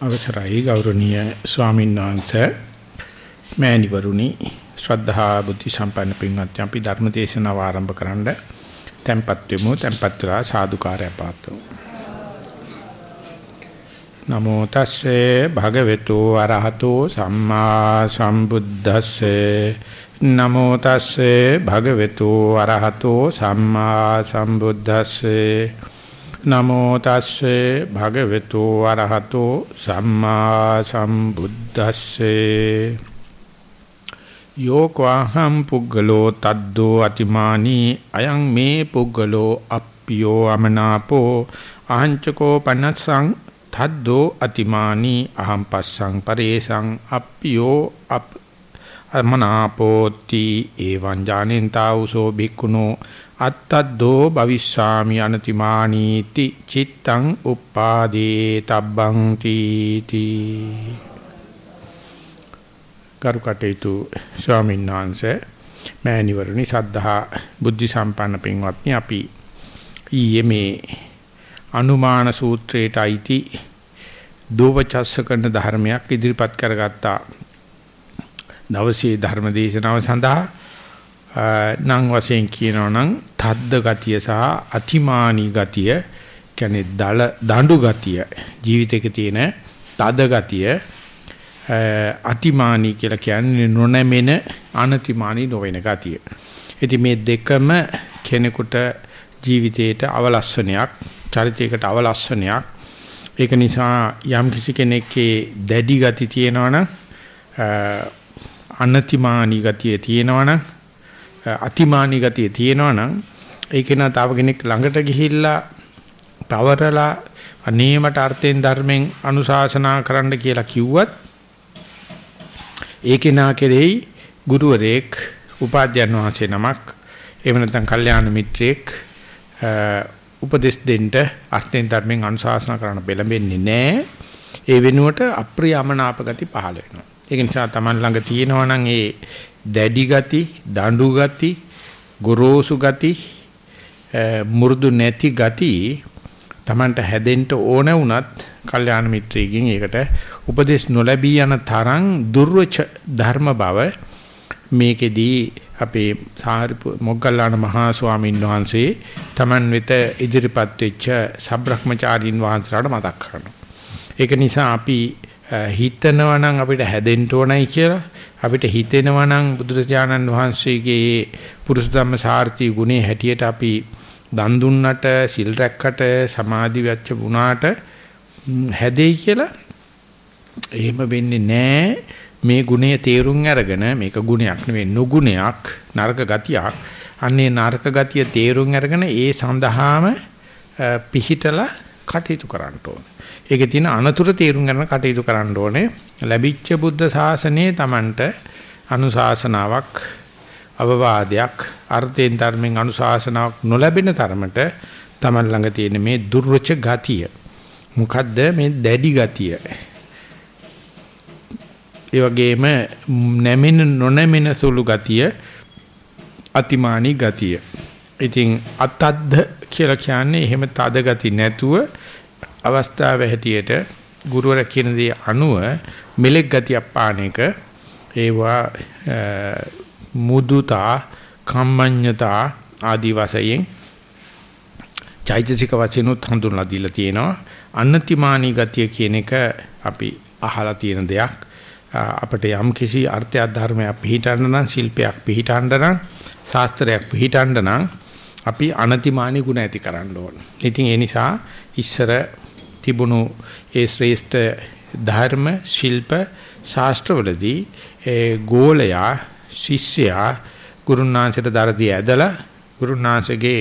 අවසරයි ගෞරවනීය ස්වාමීන් වහන්සේ. මෑණිවරුනි ශ්‍රද්ධා බුද්ධ සම්පන්න පින්වත්නි අපි ධර්ම දේශනාව ආරම්භ කරන්න tempත් වෙමු tempත් වෙලා සාදුකාරය පාත්තු නමෝ තස්සේ භගවතු අරහතෝ සම්මා සම්බුද්දස්සේ. නමෝ තස්සේ භගවතු අරහතෝ සම්මා සම්බුද්දස්සේ. නමෝ තස්සේ භගවතු අරහතෝ සම්මා සම්බුද්දස්සේ. යෝකවහම් පුග්ගලෝ තද්දෝ අතිමානී අයං මේ පුග්ගලෝ අප්පියෝ අමනාපෝ. අහංචකෝ පනස්සං තද්දෝ අතිමානී අහම් පස්සං පරේසං අප්පියෝ අප අමනාපෝති. එවං ජානෙන්තා උසෝ භික්ඛුනෝ අත්තද්දෝ භවිස්සාමි අනතිමානීති චිත්තං උප්පාදේ තබ්බං තීති කරුකටේතු ස්වාමීන් වහන්සේ මෑණිවරණි සද්ධා බුද්ධ සම්පන්න පින්වත්නි අපි ඊයේ මේ අනුමාන සූත්‍රයට අයිති දෝවචස්ස කරන ධර්මයක් ඉදිරිපත් කරගත්තා. දවසේ ධර්ම දේශනාව සඳහා නම් වශයෙන් කියනවා නම් තද්ද ගතිය සහ අතිමානී ගතිය කියන්නේ දල දඬු ගතිය ජීවිතේක තියෙන තද ගතිය අතිමානී කියලා කියන්නේ නොනැමෙන අනතිමානී නොවන ගතිය. ඉතින් මේ දෙකම කෙනෙකුට ජීවිතේට අවලස්සනයක් චරිතයකට අවලස්සනයක්. ඒක නිසා යම් කිසි කෙනෙක්ගේ දැඩි ගති තියෙනවනම් අනතිමානී ගතිය තියෙනවනම් අතිමානී ගතිය තියෙනවා නම් ඒක නා තව කෙනෙක් ළඟට ගිහිල්ලා පවරලා අනේ මට අර්ථයෙන් ධර්මයෙන් අනුශාසනා කරන්න කියලා කිව්වත් ඒකේ නා කෙරෙහි ගුරුවරයෙක් උපාධ්‍යයන් වහන්සේ නමක් එහෙම නැත්නම් කල්යාණ මිත්‍රයෙක් උපදෙස් දෙන්න අර්ථයෙන් ධර්මයෙන් අනුශාසනා කරන්න බෙලඹෙන්නේ නැහැ ඒ වෙනුවට අප්‍රියමනාප ගති පහළ වෙනවා. ඒක නිසා Taman ළඟ තියෙනවා නම් ඒ දැඩි ගති, දඬු ගති, ගොරෝසු ගති, මු르දු නැති ගති Tamanට හැදෙන්න ඕන වුණත් කල්යාණ මිත්‍රයෙක්ගෙන් ඒකට උපදේශ නොලැබී යන තරම් දුර්වච ධර්ම බව මේකෙදී අපේ සාරිපු මොග්ගල්ලාන මහා ස්වාමීන් වහන්සේ Taman වෙත ඉදිරිපත් වෙච්ච සබ්‍රහ්මචාරීන් වහන්සේලාට මතක් කරනවා. ඒක නිසා අපි හිතනවා නම් අපිට හැදෙන්න ඕනයි කියලා. අපිට හිතෙනවා නම් බුදුරජාණන් වහන්සේගේ පුරුෂ ධම්ම සාර්ථී ගුණේ හැටියට අපි දන් දුන්නට සිල් රැක්කට සමාධි වෙච්ච වුණාට හැදෙයි කියලා එහෙම වෙන්නේ නැහැ මේ ගුණය තේරුම් අරගෙන මේක ගුණයක් නෙවෙයි නුගුණයක් නරක ගතියක්. අන්නේ නරක ගතිය තේරුම් අරගෙන ඒ සඳහාම පිහිටලා කටයුතු කරන්න ඕනේ. ඒකේ තියෙන අනතුරු තේරුම් ගන්න කටයුතු කරන්න ඕනේ. ලැබිච්ච බුද්ධ ශාසනයේ Tamanට අනුශාසනාවක් අවවාදයක් අර්ථයෙන් ධර්මෙන් අනුශාසනාවක් නොලැබෙන තරමට Taman ළඟ තියෙන මේ දුර්වච ගතිය. මොකද්ද මේ දැඩි ගතිය? ඒ වගේම නැමෙන නොනැමෙන සුළු ගතිය අතිමානී ගතිය. ඉතින් අතද්ද කියලා කියන්නේ එහෙම තද ගති නැතුව අවස්ථාව හැටියට ගුරුවර කියන දේ අනුව මෙලෙක් ගතියක් පාන එක ඒවා මුදුතා කම්මඤ්ඤතා ආදි වශයෙන් චෛතසික වචනොත් හඳුන්ලා දීලා තියෙනවා අන්නතිමානී ගතිය කියන එක අපි අහලා තියෙන දෙයක් අපිට යම් කිසි අර්ථයක් ධර්මයක් පිළිටන්න නම් ශිල්පයක් පිළිටන්න නම් ශාස්ත්‍රයක් පිළිටන්න නම් අපි අනතිමානී ගුණ ඇති කරන්න ඕන. ඉතින් ඒ නිසා ඉස්සර තිබුණු ඒ ශ්‍රේෂ්ඨ ධර්ම ශිල්ප ශාස්ත්‍රවලදී ඒ ගෝලයා ශිෂ්‍යයා ගුරුනාංශයට දරදී ඇදලා ගුරුනාංශගේ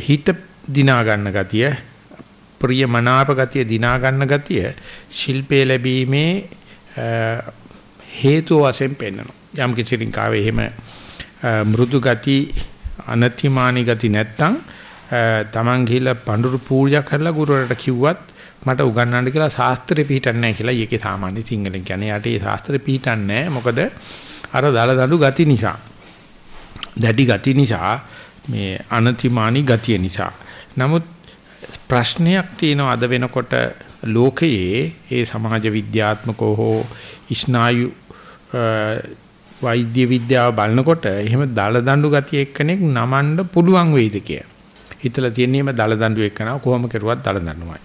හිත දිනා ගන්න ගතිය ප්‍රියමනාප ගතිය දිනා ගන්න ගතිය ශිල්පේ ලැබීමේ හේතු වශයෙන් පෙන්වනවා. යම් කිසි ලින්කාවේ එහෙම මෘදු ගති අනතිමානී ගති නැත්තම් තමන් ගිහිල්ලා පඳුරු පූජා කරලා ගුරුවරට කිව්වත් මට උගන්වන්න කියලා ශාස්ත්‍රෙ පිටින්නේ නැහැ කියලා. ඒකේ සාමාන්‍ය සිංහලෙන් කියන්නේ යට ඒ ශාස්ත්‍රෙ පිටින්නේ නැහැ. මොකද අර දල දඬු ගති නිසා දැඩි ගති නිසා මේ අනතිමානී ගතිය නිසා. නමුත් ප්‍රශ්නයක් තියෙනවා අද වෙනකොට ලෝකයේ ඒ සමාජ විද්‍යාත්මකව හෝ ස්නායු වෛද්‍ය විද්‍යාව බලනකොට එහෙම දල දඬු ගතිය එක්කෙනෙක් නමන්න පුළුවන් වෙයිද කිය. හිතලා තියෙනේම දල දඬු එක්කන කොහොම කරුවත් දල දඬුමයි.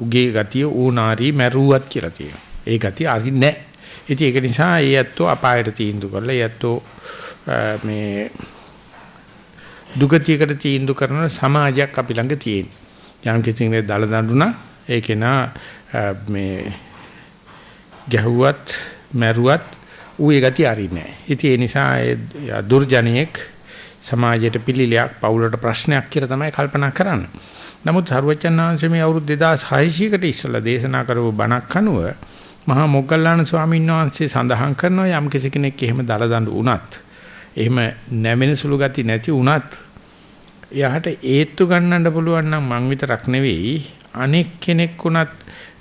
උගේ ගතිය ඌනාරි මැරුවත් කියලා තියෙනවා. ඒ ගතිය අරි නැහැ. ඉතින් ඒක නිසා ඒ ඇත්තෝ අපායට තීන්දුව කරලා ඒ ඇත්තෝ මේ දුගතියකට තීන්දුව කරන සමාජයක් අපි ළඟ තියෙන. යම් කිසි කෙනෙක් දල දඬුනා ඒකේ නා මේ ගැහුවත් මැරුවත් ඌ ඒ ගතිය අරින්නේ නැහැ. ඉතින් ඒ නිසා ඒ දුර්ජනියෙක් සමාජයට පිළිලයක් පවුලට ප්‍රශ්නයක් කියලා තමයි කල්පනා කරන්නේ. නමුත් සර්වචන්නාංශ මේ අවුරුදු 2600කට ඉස්සලා දේශනා කරපු බණක් අනුව මහා මොග්ගල්ලාන ස්වාමීන් වහන්සේ සඳහන් කරනවා යම් කෙනෙක් එහෙම දල දඬු වුණත් එහෙම නැමෙන සුළු ගති නැති වුණත් එයාට ඒත්තු ගන්නන්න පුළුවන් නම් මං විතරක් නෙවෙයි අනෙක් කෙනෙක් වුණත්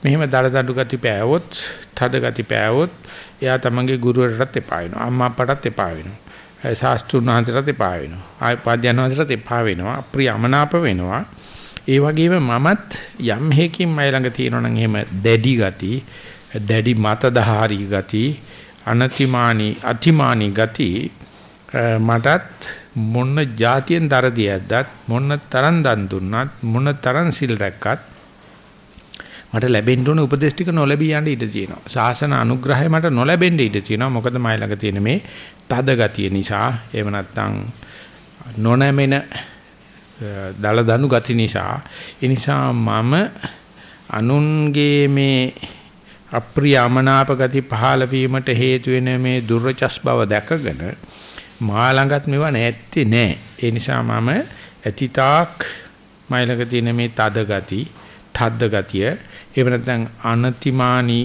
මෙහෙම දලදඬු ගති පෑවොත් තද ගති පෑවොත් එයා තමන්ගේ ගුරුවරටත් එපා වෙනවා අම්මා අප්පටත් එපා වෙනවා ශාස්ත්‍රුන් වහන්සේටත් එපා වෙනවා ආය පාද්‍යයන් වහන්සේටත් එපා වෙනවා අප්‍රියමනාප වෙනවා ඒ වගේම මමත් යම් හේකින් මයි ළඟ තියෙනවා නම් එහෙම දැඩි ගති දැඩි මතදහාරී ගති අනතිමානී අතිමානී ගති මටත් මොන જાතියෙන් දරදී ඇද්දත් මොන තරම් දන් දුන්නත් මොන තරම් සිල් රැක්කත් මට ලැබෙන්න ඕන උපදේශ ටික නොලැබී යන්න ඉඩ තියෙනවා. ශාසන අනුග්‍රහය මට නොලැබෙන්න ඉඩ තියෙනවා. මොකද මයි ළඟ තියෙන මේ තද ගතිය නිසා එහෙම නැත්නම් නොනැමෙන දල දනු ගති නිසා ඒ නිසා මම අනුන්ගේ මේ අප්‍රියමනාප ගති පහළ වීමට හේතු වෙන මේ දුර්චස් බව දැකගෙන මා ළඟත් මේව නැත්තේ නෑ. ඒ නිසා මම ඇතිතාක් මයිලක තියෙන මේ තද ගති, තද්ද ගතිය, එහෙම නැත්නම් අනතිමානි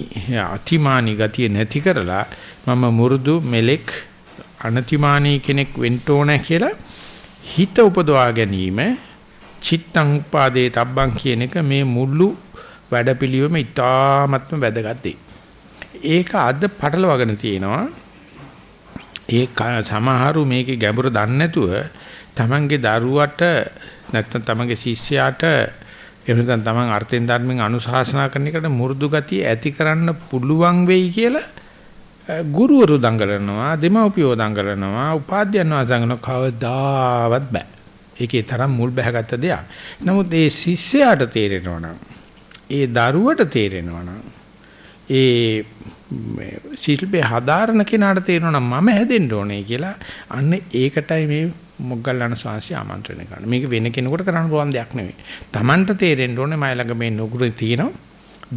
අතිමානි ගතිය නැති කරලා මම මුරුදු මෙලෙක් අනතිමානි කෙනෙක් වෙන්න ඕන කියලා හිත උපදවා ගැනීම චිත්තං උපාදේ තබ්බං කියන එක මේ මුළු වැඩපිළිවෙම ඉතාමත්ම වැදගත් ඒක අද පටලවාගෙන තියෙනවා. ඒ සමහරු මේකේ ගැඹුර දන්නේ නැතුව තමන්ගේ දරුවට නැත්නම් තමන්ගේ ශිෂ්‍යයාට එහෙම නැත්නම් තමන් අර්ථෙන් ධර්මෙන් අනුශාසනා කරන එකට මුරුදු ගතිය ඇති කරන්න පුළුවන් වෙයි කියලා ගුරුවරු දඟලනවා දෙමව්පියෝ දඟලනවා උපාධ්‍යයන් වහන්සේගෙන කවදාවත් බෑ. ඒකේ තරම් මුල් බැහැගත්ත දෙයක්. නමුත් ඒ ශිෂ්‍යයාට තේරෙනවා නම් ඒ දරුවට තේරෙනවා නම් ඒ ශිල්පේ හදාරන කෙනාට තේරෙනවා මම හැදෙන්න ඕනේ කියලා අන්න ඒකටයි මේ මොග්ගල්ලාන ස්වාමීන් ආමන්ත්‍රණය කරන්නේ. මේක වෙන කෙනෙකුට කරන්න පුළුවන් දෙයක් නෙවෙයි. Tamanට තේරෙන්න ඕනේ මයි ළඟ මේ නුගුරේ තියෙනවා,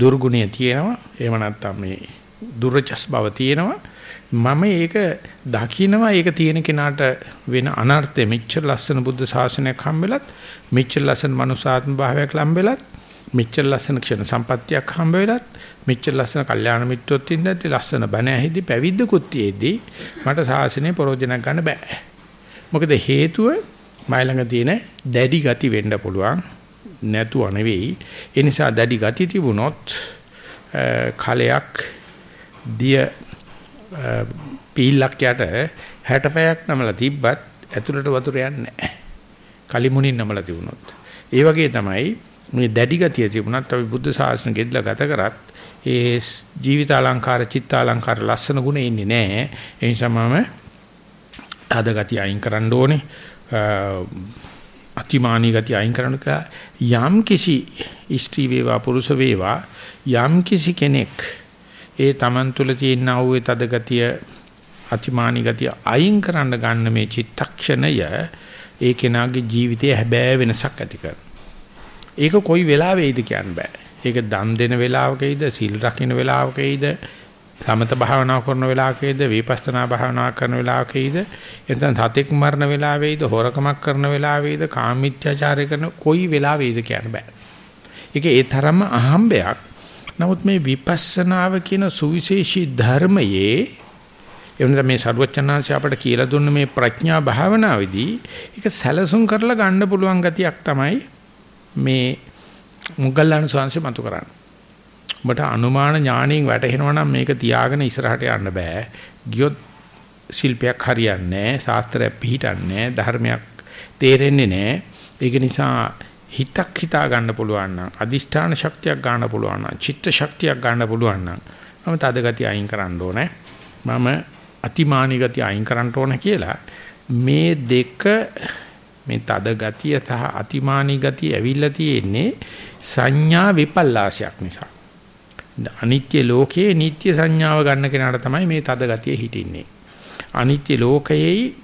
දුර්ගුණය තියෙනවා, එහෙම නැත්නම් මේ දුර්චස් බව තියෙනවා. මම ඒක දකින්නවා ඒක තියෙන කෙනාට වෙන අනර්ථය මෙච්චර ලස්සන බුද්ධ ශාසනයක් හම්බෙලත් මෙච්චර ලස්සන මනුසාත්ම භාවයක් ලම්බෙලත් මෙච්චර ලස්සන ක්ෂණ සම්පත්තියක් හම්බ වෙලත් මෙච්චර ලස්සන කල්යාණ මිත්‍රොත් ඉඳද්දි ලස්සන බණ ඇහිදි පැවිද්දකුත් තියේදී මට සාසනේ ප්‍රෝජනක් ගන්න බෑ. මොකද හේතුව මයි ළඟ තියෙන දැඩි ගති වෙන්න පුළුවන් නැතුව නෙවෙයි. ඒ නිසා දැඩි ගති තිබුණොත් කලයක් දිය පීලක් යට 60 පැයක් නමලා තිබ්බත් ඇතුළට වතුර යන්නේ නැහැ. කලිමුණින් නමලා තිබුණොත්. ඒ වගේ තමයි මේ දැඩි ගතිය තිබුණත් අපි බුද්ධ ශාසනය ගෙදලා ගත කරත් ඒ ජීවිත අලංකාර චිත්ත අලංකාර ලස්සන ගුණ ඉන්නේ නැහැ. ඒ නිසා මම තද ගතිය අයින් කරන්න ඕනේ. අතිමානී ගතිය අයින් කරන්න යම් කිසි ස්ත්‍රී වේවා පුරුෂ වේවා යම් කිසි කෙනෙක් ඒ Taman තුල තියෙන ආ වූ තද ගතිය අතිමානී ගතිය අයින් කරන්න ගන්න මේ චිත්තක්ෂණය ඒ කෙනාගේ ජීවිතයේ හැබෑ වෙනසක් ඇති කරනවා. ඒක කොයි වෙලාවෙයිද කියන්න බෑ. ඒක දන් දෙන වෙලාවකයිද, සිල් රකින්න වෙලාවකයිද, සමත භාවනා කරන වෙලාවකයිද, විපස්සනා භාවනා කරන වෙලාවකයිද, එතන සතෙක් මරණ වෙලාවෙයිද, හොරකමක් කරන වෙලාවෙයිද, කාමීත්‍යාචාරය කරන කොයි වෙලාවෙයිද කියන්න බෑ. ඒක ඒ තරම්ම අහම්බයක්. නමුත් මේ විපස්සනාව කියන සුවිශේෂී ධර්මයේ එවනත මේ සරුවචනාංශය අපට කියලා දුන්න මේ ප්‍රඥා භාවනාවේදී ඒක සැලසුම් කරලා ගන්න පුළුවන් ගතියක් තමයි මේ මුගල්ලාන සංශය මතු කරන්න. ඔබට අනුමාන ඥාණයෙන් වැටහෙනවා නම් මේක තියාගෙන ඉස්සරහට යන්න බෑ. ගියොත් ශිල්පයක් හරියන්නේ නැහැ, ශාස්ත්‍රයක් පිහිටන්නේ නැහැ, ධර්මයක් තේරෙන්නේ නැහැ. ඒක නිසා හිතක් හිතා ගන්න පුළුවන් නම් අදිෂ්ඨාන ශක්තියක් ගන්න පුළුවන් නම් චිත්ත ශක්තියක් ගන්න පුළුවන් නම් මම තද ගතිය අයින් කරන්න ඕනේ. මම අතිමානී ගතිය අයින් කරන්න ඕනේ කියලා මේ දෙක මේ තද ගතිය සහ අතිමානී ගතිය ඇවිල්ලා තියෙන්නේ සංඥා විපල්ලාශයක් නිසා. අනිත්‍ය ලෝකයේ නිට්ටය සංඥාව ගන්න කෙනාට තමයි මේ තද ගතිය හිටින්නේ. අනිත්‍ය ලෝකයේ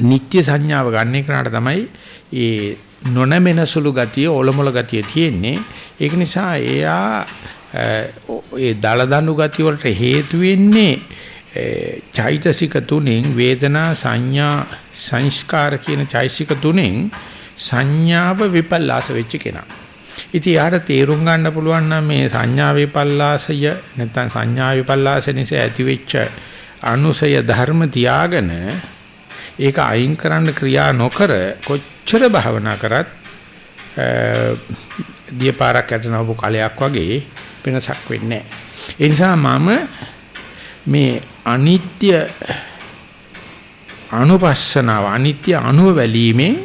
නිට්ටය සංඥාව ගන්න කෙනාට තමයි ඒ නොනැමෙන සුළු ගතිය ඔලොමල ගතිය තියෙන්නේ ඒක නිසා එයා ඒ දලදඬු ගතිය වලට හේතු වෙන්නේ චෛතසික තුනෙන් වේදනා සංඥා සංස්කාර කියන චෛතසික තුනෙන් සංඥාව විපල්ලාස වෙච්ච කෙනා. ඉතින් යාට තේරුම් ගන්න පුළුවන් නම් මේ සංඥා විපල්ලාසය නැත්නම් සංඥා විපල්ලාස නිසා ඇතිවෙච්ච අනුසය ධර්ම තියාගෙන ඒක අයින් කරන්න ක්‍රියා නොකර කොච්චර භවනා කරත් දියපාරක් යටනවපු කලයක් වගේ වෙනසක් වෙන්නේ නැහැ. ඒ නිසා මම මේ අනිත්‍ය අනුපස්සනාව අනිත්‍ය අනුව වැලීමෙන්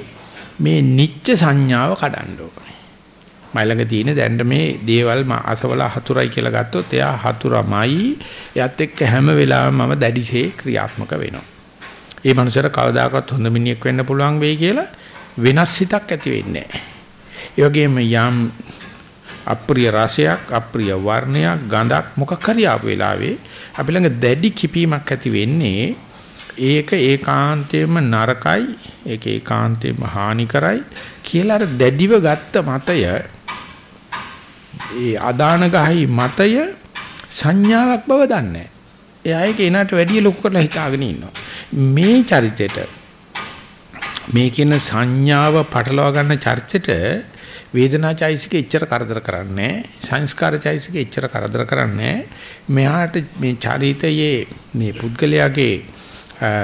මේ නිත්‍ය සංඥාව කඩන්න ඕනේ. මයිලඟ තියෙන දැන් මේ දේවල් අසවල හතුරයි කියලා ගත්තොත් එයා හතුරමයි. එයත් එක්ක හැම වෙලාවෙම මම දැඩිසේ ක්‍රියාත්මක වෙනවා. ඒ මනුස්සයර කවදාකවත් හොඳ මිනිහෙක් වෙන්න පුළුවන් වෙයි කියලා වෙනස් හිතක් ඇති වෙන්නේ නැහැ. ඒ වගේම යම් අප්‍රිය රසයක් අප්‍රිය වර්ණයක් ගඳක් මොකක් හරි ආපු වෙලාවේ අපි ළඟ දැඩි කිපීමක් ඇති වෙන්නේ ඒක ඒකාන්තයෙන්ම නරකයි ඒක ඒකාන්තයෙන්ම හානි කරයි කියලා අර දැඩිව ගත්ත මතය ඒ අදාන ගහයි මතය සංඥාවක් බව දන්නේ එයා ඒක එනට වැඩිය ලොකු කරලා හිතාගෙන ඉන්නවා මේ චරිතෙට මේ කියන සංඥාව පටලවා ගන්න චර්චෙට වේදනා චෛසික එච්චර කරදර කරන්නේ සංස්කාර චෛසික එච්චර කරදර කරන්නේ මෙහාට මේ චරිතයේ මේ පුද්ගලයාගේ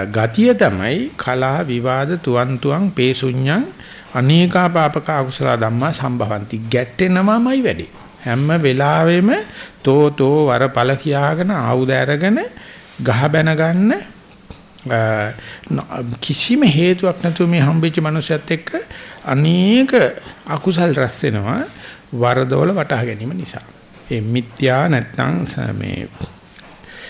ගතිය තමයි කලහ විවාද තුවන් තුවන් පේසුඤ්ඤං අනේකා පාපක අකුසල ධම්මා සම්භවಂತಿ. ගැටෙනමමයි වැඩි. හැම වෙලාවෙම තෝතෝ වරපල කියාගෙන ආයුධ අරගෙන ගහ බැන ගන්න කිසිම හේතුවක් නැතුව මේ හම්බෙච්ච මනුස්සයත් එක්ක අනේක අකුසල් රැස් වෙනවා වරදවල වටහා ගැනීම නිසා. ඒ මිත්‍යා නැත්නම් මේ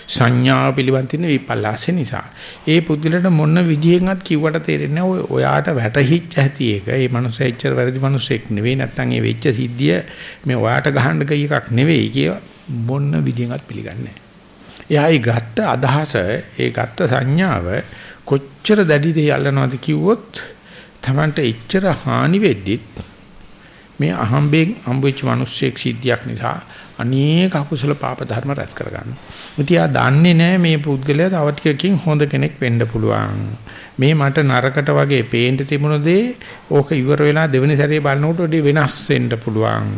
සංඥා පිළිබඳ තියෙන විපල්ලාසෙ නිසා. ඒ පුදුලට මොන විදිහෙන්වත් කිව්වට තේරෙන්නේ නැහැ. ඔයාට වැටහිච්ච ඇති එක. ඒ මනුස්සය එච්චර වැරදි මනුස්සෙක් නෙවෙයි. නැත්නම් ඒ වෙච්ච සිද්ධිය මේ ඔයාට ගහන්න ගිය එකක් නෙවෙයි කිය මොන විදිහෙන්වත් පිළිගන්නේ නැහැ. එයායි ගත්ත අදහස ඒ ගත්ත සංඥාව කොච්චර දැඩිද යල්ලනවද කිව්වොත් Tamanට එච්චර හානි වෙද්දිත් මේ අහම්බෙන් හම්බෙච්ච මිනිස්සෙක් සිද්ධියක් නිසා අනේක අකුසල පාප ධර්ම රැස් කරගන්නවා. මුතියා දන්නේ නැහැ මේ පුද්ගලයා තව ටිකකින් හොඳ කෙනෙක් වෙන්න පුළුවන්. මේ මට නරකට වගේ පේන්න තිබුණ දේ ඕක ඉවර වෙලා දෙවෙනි සැරේ බලනකොට වඩා වෙනස් වෙන්න පුළුවන්.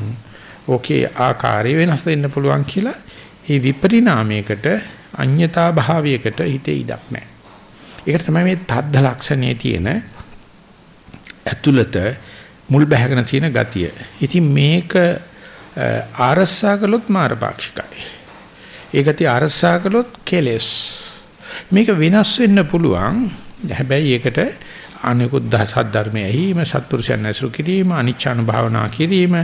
ඕකේ ආකාරය වෙනස් වෙන්න පුළුවන් කියලා ඒ විපරිණාමයකට අඤ්‍යතා භාවයකට හිතේ ඉඩක් නැහැ. ඒකට තමයි මේ තද්ද ලක්ෂණයේ තියෙන ඇතුළත මුල් බැහැගෙන තියෙන ගතිය. ඉතින් මේක ආරස්සා කළොත් මාරපාක්ෂිකයි. ඒ ගතිය ආරස්සා කළොත් කෙලස්. මේක වෙනස් වෙන්න පුළුවන්. හැබැයි ඒකට අනිකුත් දහසත් ධර්මයේ ඇහිම සත්පුරුෂයන් ඇසුරු කිරීම අනිච්ඡාන භාවනා කිරීම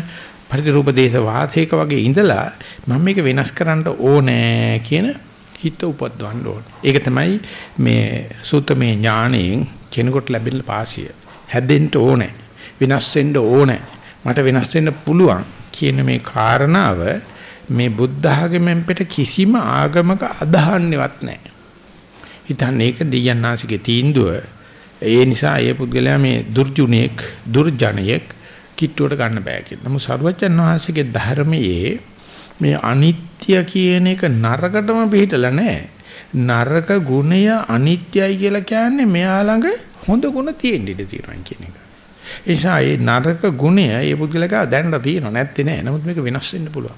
පරිදි දේශ වාතේක වගේ ඉඳලා මම මේක වෙනස් කරන්න ඕනේ කියන හිත උපද්දවන්න ඕනේ. ඒක තමයි මේ සූතමේ ඥාණයෙන් කෙනෙකුට ලැබෙන පාසිය. හැදෙන්න ඕනේ. වෙනස් වෙන්න ඕනේ. මට වෙනස් වෙන්න පුළුවන් කියන මේ කාරණාව මේ බුද්ධ ආගමෙන් පිට කිසිම ආගමක අදහන්නේවත් නැහැ. හිතන්නේ ඒක දෙයන්නාසිකේ තීන්දුව. ඒ නිසා ඒ පුද්ගලයා මේ දුර්ජුණෙක් දුර්ජණයෙක් කිට්ටුවට ගන්න බෑ කියලා. නමුත් සරුවචන් වහන්සේගේ ධර්මයේ මේ අනිත්‍ය කියන එක නරකටම පිළිහිටලා නැහැ. නරක ගුණය අනිත්‍යයි කියලා කියන්නේ මෙයා ළඟ හොඳ ගුණ තියෙන්න ඉඩ තියෙනවා කියන එක. ඒ නිසා මේ නරක ගුණය මේ පුද්ගලයා දැනට තියෙනවා නැත්තේ නෑ. නමුත් මේක වෙනස් වෙන්න පුළුවන්.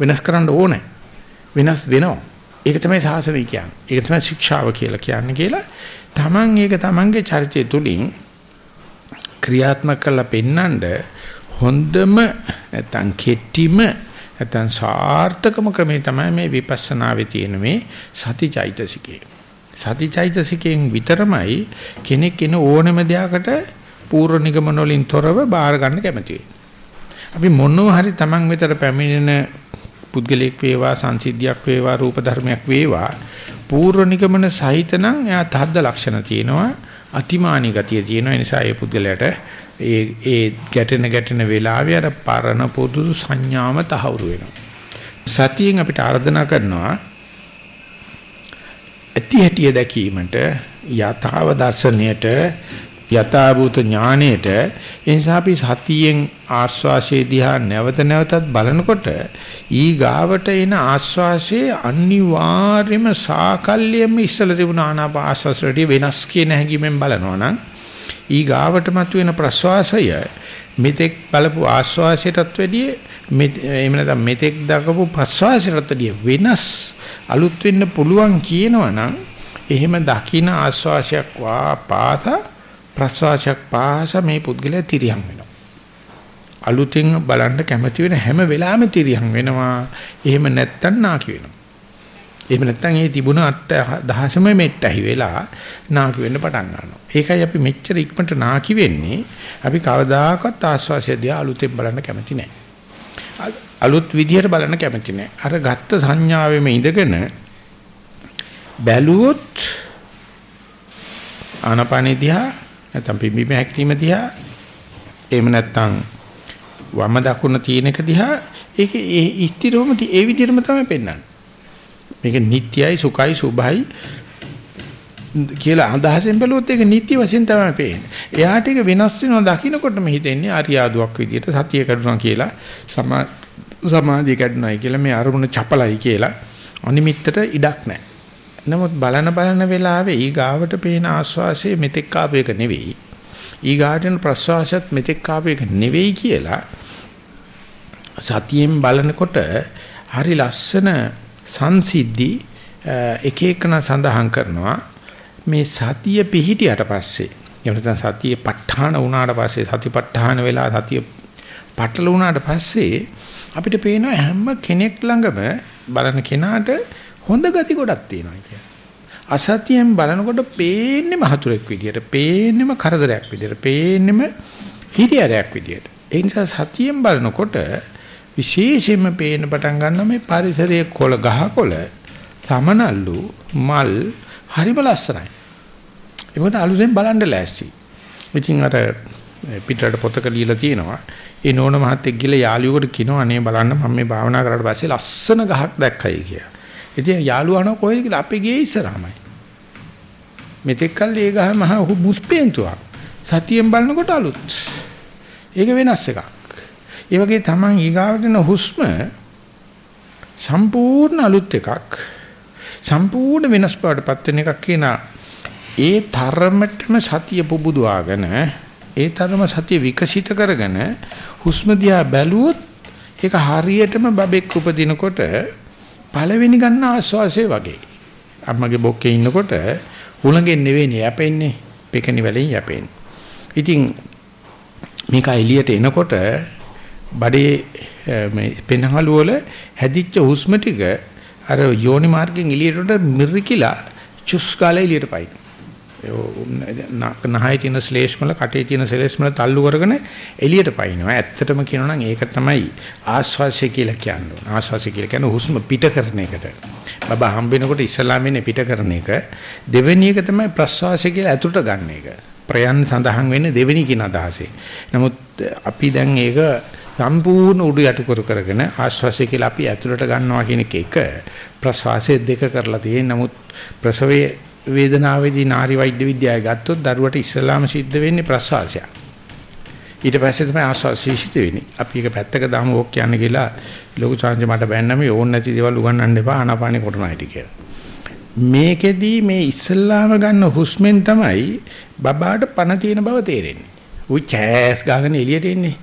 වෙනස් කරන්න ඕනේ. වෙනස් වෙනවා. ඒක තමයි සාසනය කියන්නේ. ඒක තමයි ශික්ෂාව කියලා කියන්නේ කියලා. Taman ඒක Tamanගේ චර්චය තුලින් ක්‍රියාත්මක කරලා පෙන්නඳ හොඳම නැත්නම් කෙටිම නැත්නම් සාර්ථකම ක්‍රමේ තමයි මේ විපස්සනාවේ තියෙන මේ සතිචෛතසිකේ. සතිචෛතසිකයෙන් විතරමයි කෙනෙක් එන ඕනම දෙයකට පූර්ව නිගමන වලින් තොරව බාර ගන්න කැමති අපි මොනවා හරි Taman වෙතට පැමිණෙන පුද්ගලික වේවා සංසිද්ධියක් වේවා රූප ධර්මයක් වේවා පූර්ව නිගමන සහිත නම් එයා තහද්ද ලක්ෂණ තියෙනවා අතිමානී ගතිය තියෙනවා. ඒ නිසා ඒ පුද්ගලයාට ඒ ඒ ගැටෙන ගැටෙන වෙලාවේ අර පරණ පොදු සංඥාම තහවුරු වෙනවා. සතියෙන් අපිට ආර්දනා කරනවා ඇති හැටිය දැකීමට යථාව දර්ශනයට යථාභූත ඥාණයට. ඒ නිසා අපි සතියෙන් ආස්වාසේ දිහා නැවත නැවතත් බලනකොට ඊ ගාවට එන ආස්වාසේ අනිවාර්යම සාකල්යෙම ඉස්සල තිබුණ ආනාපාසසරදී වෙනස් කියන හැඟීමෙන් බලනවා නම් ඊ ගාවට මතුවෙන ප්‍රස්වාසය මෙතෙක් බලපු ආස්වාසයටත් වැඩිය එහෙම නැත්නම් මෙතෙක් දකපු ප්‍රස්වාසයටත් වැඩිය වෙනස් අලුත් වෙන්න පුළුවන් කියනවනම් එහෙම දකින ආස්වාසයක් වා පාසා ප්‍රසවාසයක් පාස මේ පුද්ගලයා තිරියම් වෙනවා. අලුතින් බලන්න කැමති වෙන හැම වෙලාවෙම තිරියම් වෙනවා. එහෙම නැත්තම් නාකි වෙනවා. එහෙම නැත්නම් ඒ තිබුණ අට දහසම මෙට්ටහි වෙලා නාකි වෙන්න පටන් ගන්නවා. ඒකයි අපි මෙච්චර ඉක්මනට නාකි වෙන්නේ. අපි කවදාකවත් ආස්වාසිය දිහා අලුතෙන් බලන්න කැමති නැහැ. අලුත් විදියට බලන්න කැමති නැහැ. අර ගත්ත සංඥාවෙම ඉඳගෙන බැලුවොත් ආනපානෙ දිහා නැත්නම් පිම්බීම හැක්රීම දිහා එහෙම නැත්නම් වම දකුණ තියෙන එක දිහා ඒක ඒ ස්ථිරවම ඒ විදිහටම තමයි පෙන්වන්නේ. මේක නිට්ටයයි සුඛයි සුභයි කියලා අදහසෙන් බැලුවොත් ඒක නිට්ටය වශයෙන් තමයි පේන්නේ. එයාට ඒක වෙනස් වෙනවා දකින්නකොටම හිතෙන්නේ ආර්යාදුවක් විදිහට සතිය කඩුණා කියලා සමා සමාධිය කඩුණායි කියලා මේ අරමුණ චපලයි කියලා අනිමිත්තට ඉඩක් නැහැ. නමුත් බලන බලන වෙලාවේ ඊ ගාවට පේන ආස්වාසයේ මෙතෙක් ආපු එක නෙවෙයි. ඊ ගාටන ප්‍රස්වාසයත් මෙතෙක් ආපු එක නෙවෙයි කියලා සතියෙන් බලනකොට හරි ලස්සන සංසිද්ධි එක එකන සඳහන් කරනවා මේ සතිය පිහිටියට පස්සේ එහෙම නැත්නම් සතිය ප ဋ ාණ වුණාට පස්සේ සතිපට්ඨාන වෙලා සතිය පටල වුණාට පස්සේ අපිට පේනවා හැම කෙනෙක් ළඟම බලන කෙනාට හොඳ ගති ගොඩක් තියෙනවා කියන්නේ. අසතියෙන් බලනකොට පේන්නෙම හතුරෙක් විදියට, පේන්නෙම කරදරයක් විදියට, පේන්නෙම හිරියරයක් විදියට. ඒ නිසා සතියෙන් බලනකොට විශේෂයෙන්ම පේන්න පටන් ගන්නවා මේ පරිසරයේ කොළ ගහකොළ, සමනල්ලු, මල් හරිම ලස්සනයි. ඒක මොකද අලුතෙන් බලන්න ලෑස්ති. ඉතින් අර පිටරට පොතක ලියලා තියෙනවා. ඒ නෝන මහත්තයෙක් ගිහලා යාළුවෙකුට කියනවා අනේ බලන්න මම මේ භාවනා කරාට පස්සේ ලස්සන ගහක් දැක්කයි කියලා. ඉතින් යාළුවානෝ කොහෙද කියලා අපේ ගේ ඉස්සරහමයි. මෙතෙක් කල් ඒ ගහ මහ මුස්පේන්තුවක්. සතියෙන් බලනකොට අලුත්. ඒක වෙනස් එකක්. ඒ වගේ Taman ඊගාවටන හුස්ම සම්පූර්ණ අලුත් එකක්. සම්පූර්ණ වෙනස් පාඩපත් වෙන එකක් කියන ඒ තරමටම සතිය පුබුදුවාගෙන ඒ තරම සතිය විකසිත කරගෙන හුස්ම දිහා බැලුවොත් ඒක හරියටම බබෙක් උපදිනකොට පළවෙනි ගන්න ආස්වාසය වගේ. අම්මගේ බොක්කේ ඉන්නකොට හුලඟෙන් නෙවෙයි යැපෙන්නේ, පෙකණි වලින් යැපෙන්නේ. ඉතින් මේක එළියට එනකොට බඩේ මේ පෙනහළු වල හැදිච්ච හුස්ම ටික අර යෝනි මාර්ගෙන් එළියට මිරිකිලා චුස් කාලේ එළියට පයින්. නහයේ තියෙන ශ්ලේෂ්මල කටේ තියෙන ශ්ලේෂ්මල තල්ලු කරගෙන එළියට පයින්නවා. ඇත්තටම කියනවා නම් ඒක තමයි ආස්වාසය කියලා කියන්නේ. ආස්වාසය කියලා කියන්නේ හුස්ම පිට කරන එකට. බබා හම්බෙනකොට ඉස්ලාමයේ පිට කරන එක. දෙවෙනි එක තමයි ප්‍රස්වාසය කියලා ඇතුළට ගන්න එක. ප්‍රයන් සඳහන් වෙන්නේ දෙවෙනි කියන අදහසේ. නමුත් අපි දැන් ඒක සම්පූර්ණ උඩු යටු කර කරගෙන ආශ්වාසය කියලා අපි ඇතුළට ගන්නවා කියන එක එක ප්‍රශ්වාසය දෙක කරලා තියෙන නමුත් ප්‍රසවයේ වේදනාවේදී නාරි වෛද්‍ය විද්‍යාව ගත්තොත් දරුවට ඉස්සලාම සිද්ධ වෙන්නේ ප්‍රසවාසය. ඊට පස්සේ තමයි ආස්වාසි සිද්ධ වෙන්නේ. අපි ඒක පැත්තක දාමු ඕක කියන්නේ කියලා ලොකු chance මට බැන්න මේ ඕන නැති දේවල් උගන්වන්න එපා ආනාපානෙ කොටන හැටි කියලා. මේකෙදී මේ ඉස්සලාම ගන්න හුස්මෙන් තමයි බබාට පණ තියෙන බව තේරෙන්නේ. උයි චෑස් ගාගෙන එළියට එන්නේ.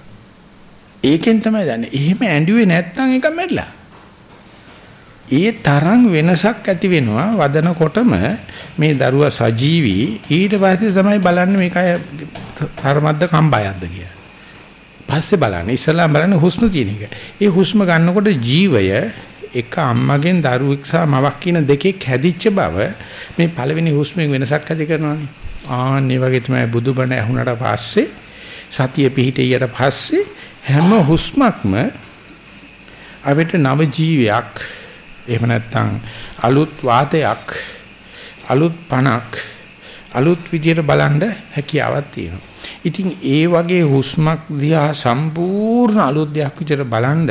ඒකෙන් තමයි දන්නේ. එහෙම ඇඬුවේ නැත්නම් ඒක මැරිලා. ඒ තරම් වෙනසක් ඇති වෙනවා වදනකොටම මේ දරුවා සජීවි ඊට පස්සේ තමයි බලන්නේ මේකයි තරමද්ද කම්බයක්ද කියලා. පස්සේ බලන්නේ ඉස්සලා බලන්නේ හුස්ම තියෙන එක. ඒ හුස්ම ගන්නකොට ජීවය එක අම්මගෙන් දරුවෙක් සහ මවක් කියන දෙකෙක් හැදිච්ච බව මේ පළවෙනි හුස්මෙන් වෙනසක් ඇති කරනවානේ. ආන්නේ වගේ තමයි බුදුබණ ඇහුණට පස්සේ සතිය පිහිටියට පස්සේ හැම හුස්මක්ම අපිට නව ජීවයක් එහෙම නැත්නම් අලුත් වාතයක් අලුත් පණක් අලුත් විදියට බලන්න හැකියාවක් තියෙනවා. ඉතින් ඒ වගේ හුස්මක් දිහා සම්පූර්ණ අලුත් දෙයක් විදියට බලන්න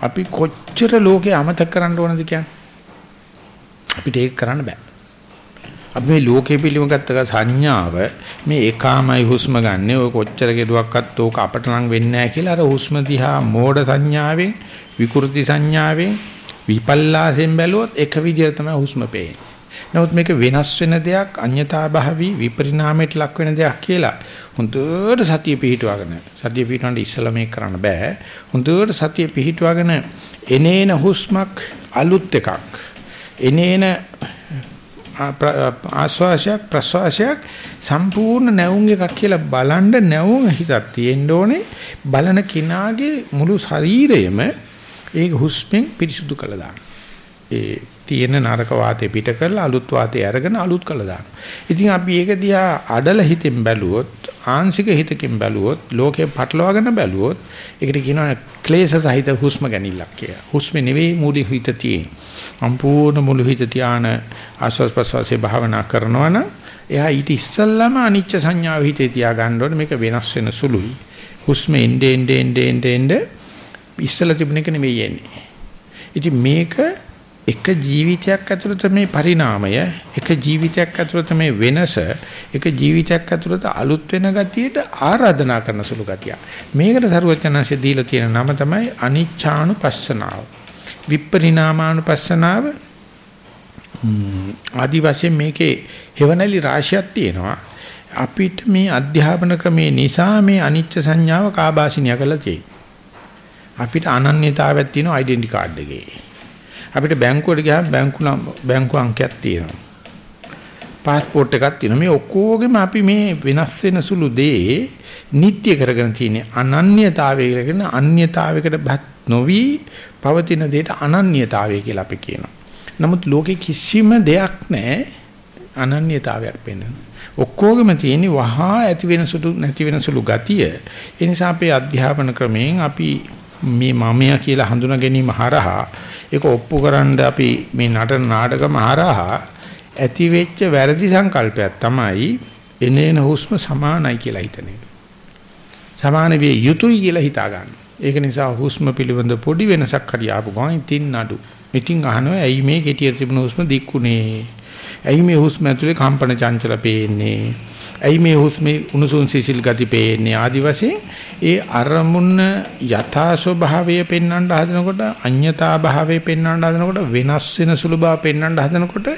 අපි කොච්චර ලෝකේ අමතක කරන්න ඕනද කියන්නේ? අපිට ඒක කරන්න බෑ. අපි මේ ලෝකේ පිළිමගත්ත සංඥාව මේ ඒකාමයි හුස්ම ගන්න ඔය කොච්චර කෙදුවක්වත් ඕක අපට නම් වෙන්නේ නැහැ කියලා අර හුස්ම දිහා මෝඩ සංඥාවෙන් විකෘති සංඥාවෙන් විපල්ලාසෙන් බැලුවොත් එක විදිහට තමයි හුස්ම පේන්නේ. නමුත් මේක වෙනස් වෙන දෙයක් අඤ්‍යතා භාවී විපරිණාමයට ලක් වෙන දෙයක් කියලා හොඳට සතිය පිහිටුවාගෙන සතිය පිහිටවන්න ඉස්සලා මේක කරන්න බෑ. හොඳට සතිය පිහිටුවාගෙන එනේන හුස්මක් අලුත් එකක්. එනේන ආස්වාසයක් ප්‍රසවාසයක් සම්පූර්ණ නැවුම් එකක් කියලා බලන්න නැවුම් හිතක් තියෙන්න ඕනේ බලන කිනාගේ මුළු ශරීරයම ඒ හුස්මෙන් පිරිසුදු කළා දාන්න. ඒ තියෙන නරක වාතය පිට කරලා අලුත් වාතය අරගෙන අලුත් කළා දාන්න. ඉතින් අපි ඒක දිහා අඩල හිතෙන් බැලුවොත් ආංශික හිතකින් බැලුවොත් ලෝකේ පටලවාගෙන බැලුවොත් ඒකට කියනවා ක්ලේශ සහිත හුස්ම ගැනීමක් කියලා. හුස්මේ නෙවෙයි මූලික හිත තියෙන. සම්පූර්ණ මුළු හිත තියාන ආස්වාස් ප්‍රසවාසයේ භාවනා කරනවා නම් එයා ඊට ඉස්සල්ලාම අනිච්ච සංඥාව හිතේ තියා ගන්න ඕනේ මේක වෙනස් වෙන සුළුයි. හුස්ම එnde ende ende ende ende ඉස්සලා තිබුණ එක නෙවෙයි එන්නේ. ඉතින් මේක එක ජීවිතයක් ඇතුළත මේ පරිණාමය එක ජීවිතයක් ඇතුළත මේ වෙනස එක ජීවිතයක් ඇතුළත අලුත් වෙන ගතියට ආරාධනා කරන සුළු ගතිය. මේකට සරුවචනanse දීලා තියෙන නම තමයි අනිච්ඡානුපස්සනාව. විපරිණාමානුපස්සනාව ආදි වශයෙන් මේකේ හේවණලි රාශියක් තියෙනවා. අපිට මේ අධ්‍යාපන ක්‍රමේ නිසා මේ අනිච්ච සංඥාව කාබාසිනිය කරලා තියෙයි. අපිට අනන්‍යතාවයක් තියෙනවා ඩෙන්ටි කාඩ් එකේ. අපිට බැංකුවට ගියාම බැංකු බැංකු අංකයක් තියෙනවා. પાස්පෝර්ට් එකක් තියෙනවා. මේ ඔක්කොගෙම අපි මේ වෙනස් වෙන සුළු දේ නිත්‍ය කරගෙන තියෙන්නේ අනන්‍යතාවය කියන අන්‍යතාවයකට නොවි පවතින දෙයට අනන්‍යතාවය කියලා අපි කියනවා. නමුත් ලෝකේ කිසිම දෙයක් නැහැ අනන්‍යතාවයක් පෙන්වන. ඔක්කොගෙම තියෙන්නේ වහා ඇති වෙන සුළු නැති වෙන සුළු ගතිය. ඒ නිසා අපේ අධ්‍යාපන ක්‍රමයෙන් අපි මේ මමයා කියලා හඳුනා ගැනීම හරහා ඒක ඔප්පු කරන්න අපි මේ නටන නාටකම හරහා ඇති වෙච්ච වැරදි සංකල්පයක් තමයි එනේන හුස්ම සමානයි කියලා හිතන එක. සමාන වේ යුතුයි කියලා හිතා ගන්න. ඒක නිසා හුස්ම පිළිබඳ පොඩි වෙනසක් හරි ආපු ගමන් ඉතින් නඩු. ඉතින් අහනවා ඇයි මේ කෙටියට තිබුණ හුස්ම දික්ුනේ? ඇයි මේ හුස්ම ඇතුලේ කම්පන චංචල පේන්නේ? ඇයි මේ හුස්මේ උණුසුම් සිසිල් ගති පේන්නේ? ආදි වශයෙන් ඒ අරමුණ යථා ස්වභාවය පෙන්වන්න හදනකොට අඤ්‍යතා භාවය පෙන්වන්න හදනකොට වෙනස් වෙන සුළු බව පෙන්වන්න හදනකොට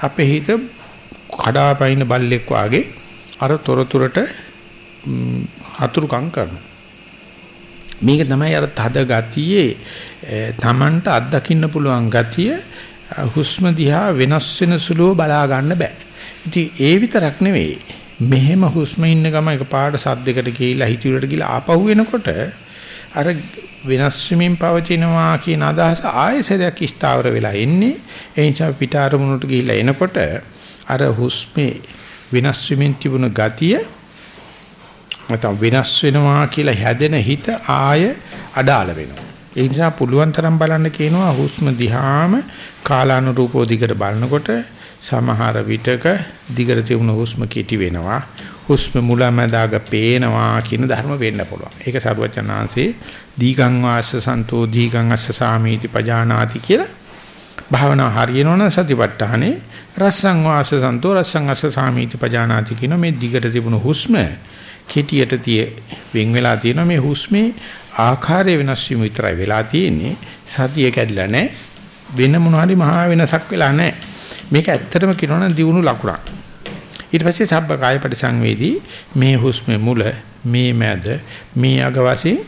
අපේ හිත කඩාපයින් බල්ලෙක් වාගේ අර තොරතුරට හතුරුකම් කරනවා. මේක තමයි අර තද ගතියේ Tamanට අත්දකින්න පුළුවන් ගතිය හුස්ම දිහා වෙනස් වෙන සුළුව බලා ගන්න බෑ. ඉතින් ඒ විතරක් නෙවෙයි. මෙහෙම හුස්ම ඉන්න ගම එකපාරට සද්දයකට ගිහිලා හිතවිලට ගිහිලා ආපහු වෙනකොට අර වෙනස් වීමෙන් පවතිනවා කියන අදහස ආයෙසරයක් ස්ථාවර වෙලා එන්නේ. ඒ නිසා පිට අරමුණට ගිහිලා එනකොට අර හුස්මේ වෙනස් වීමෙන් තිබුණ ගතිය නැත්නම් වෙනස් වෙනවා කියලා හැදෙන හිත ආය අඩාල වෙනවා. ඒ නිසා පුළුවන් තරම් බලන්න කියනවා හුස්ම දිහාම කාලානුරූපව දිගට බලනකොට සමහර විටක දිගට තිබුණ හුස්ම කෙටි වෙනවා. හුස්ම මුලැමැදාග පේනවා කියන ධර්ම වෙන්න පුළුවන්. ඒක සරුවචනාංශේ දීගං වාස්ස සන්තෝ දීගං අස්ස සාමීති පජානාති කියලා භාවනා හරියනවනම් සතිපට්ඨානේ රස්සං වාස්ස සන්තෝ රස්සං අස්ස සාමීති පජානාති කියන මේ දිගට තිබුණ හුස්ම කෙටියට තිය වෙන් වෙලා තියෙනවා මේ හුස්මේ ආකාරය වෙනස් වීම විතරයි වෙලා තියෙන්නේ සතිය කැඩිලා නැහැ වෙන මොනවාරි මහා වෙනසක් වෙලා නැහැ මේක ඇත්තටම කියනවනම් දියුණු ලකුණක්. ඊට පස්සේ සබ්බ කාය පරිසංවේදී මේ හුස්මේ මුල මේ මැද මේ අග වශයෙන්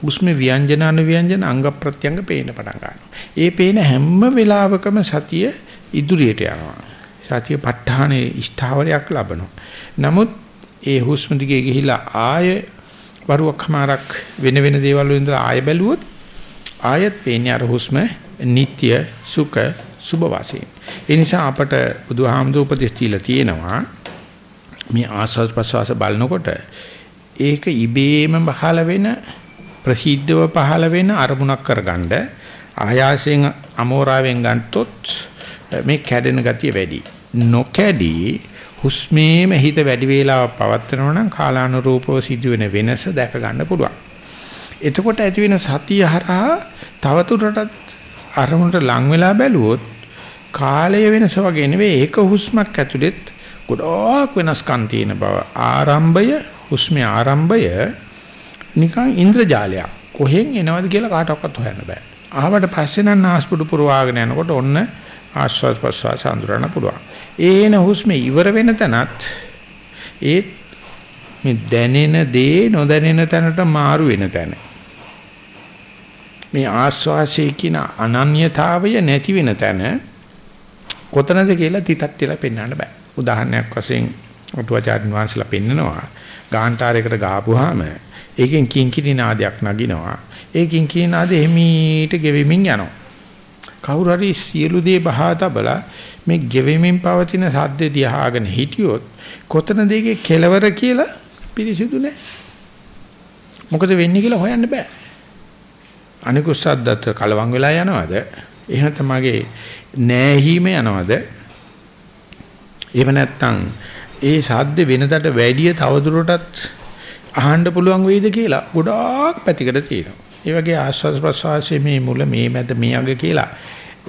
හුස්මේ ව්‍යංජන අනුව්‍යංජන අංග ප්‍රත්‍යංග පේන්න පටන් ගන්නවා. ඒ පේන හැම වෙලාවකම සතිය ඉදිරියට යනවා. සතිය ප ဋ ාණේ ස්ථාවරයක් ලබනවා. නමුත් ඒ හුස්ම දිගේ ගිහිලා ආය වරුවක්මාරක් වෙන වෙන දේවල් වලින් ආය බැලුවොත් ආයත් පේන්නේ අර හුස්ම නিত্য සුඛ සුබ වාසී. ඒ නිසා අපට බුදුහාමුදුර උපදෙස් දීලා තියෙනවා මේ ආස්වාද ප්‍රසවාස බලනකොට ඒක ඉබේම පහළ වෙන ප්‍රසිද්ධව පහළ වෙන අරමුණක් කරගන්න ආයාසයෙන් අමෝරාවෙන් ගන්නතොත් මේ කැඩෙන ගතිය වැඩි. නොකැඩී හුස්මේම හිත වැඩි වේලාවක් පවත්වනවා නම් කාලානුරූපව සිදුවෙන වෙනස දැක ගන්න පුළුවන්. එතකොට ඇති වෙන සතිය හරහා තවදුරටත් අරමුණට ලං වෙලා බැලුවොත් කාලය වෙනස වගේ නෙවෙයි ඒක හුස්මක් ඇතුළෙත් ගොඩක් වෙනස්කම් තියෙන බව. ආරම්භය හුස්මේ ආරම්භය නිකන් ඉන්ද්‍රජාලයක්. කොහෙන් එනවද කියලා කාටවත් හොයන්න බෑ. ආවට පස්සේ නම් නාස්පුඩු පුරවාගෙන යනකොට ඔන්න ආශ්වාස ප්‍රශ්වාස අඳුරන්න පුළුවන් ඒන හුස්මේ ඉවර වෙන තැනත් ඒ මේ දැනෙන දේ නොදැනෙන තැනට මාරු වෙන තැන මේ ආස්වාසයේ කියන අනන්‍යතාවය නැති වෙන තැන කොතනද කියලා තිතක් තියලා පෙන්වන්න බෑ. උදාහරණයක් වශයෙන් ඔටුවාචාර්ය වංශලා පෙන්නනවා ගාන්ටාරයකට ගාපුවාම ඒකෙන් කිංකිණි නාදයක් නගිනවා. ඒ කිංකිණි නාදෙ එමීට ගෙවෙමින් යනවා. කවුරු හරි සියලු දේ බහා තබලා මේ ගෙවෙමින් පවතින සද්ද දිහාගෙන හිටියොත් කොතනද ඒකේ කෙලවර කියලා පිළිසිදු නැහැ. මොකද වෙන්නේ කියලා හොයන්න බෑ. අනිකුත් සද්දත් කලවම් වෙලා යනවද? එහෙම තමයිගේ නෑහීම යනවද? එහෙම නැත්නම් ඒ සද්ද වෙනදට වැඩිය තවදුරටත් අහන්න පුළුවන් වෙයිද කියලා ගොඩාක් පැතිකඩ තියෙනවා. ඒ වගේ ආස්වාද ප්‍රසවාසයේ මේ මුල මේ මැද මේ අග කියලා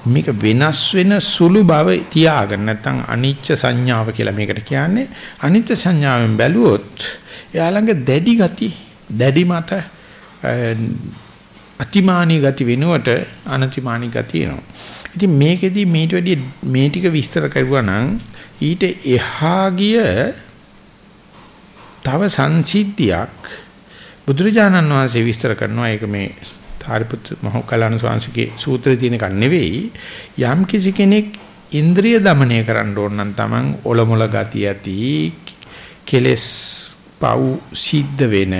මේක වෙනස් වෙන සුළු බව තියාගන්න නැත්නම් අනිච්ච සංඥාව කියලා මේකට කියන්නේ අනිච්ච සංඥාවෙන් බැලුවොත් එයා ළඟ දැඩි ගති දැඩි මත අතිමානී ගති වෙනුවට අනතිමානී ගති එනවා. ඉතින් මේකෙදි මේට වැඩිය මේ ටික විස්තර කරුවා නම් ඊට එහා ගිය තව සංසිද්ධියක් බුදුරජාණන් වහන්සේ විස්තර කරනවා. ඒක මේ සාරිපුත් මහකලාන ස්වාමීන්ගේ සූත්‍රයේ තියෙන කන් නෙවෙයි. යම් කිසි කෙනෙක් ඉන්ද්‍රිය দমনය කරන්න ඕන නම් Taman ඔලමුල ගතිය ඇති කෙලස් පව් සිද්ධ වෙන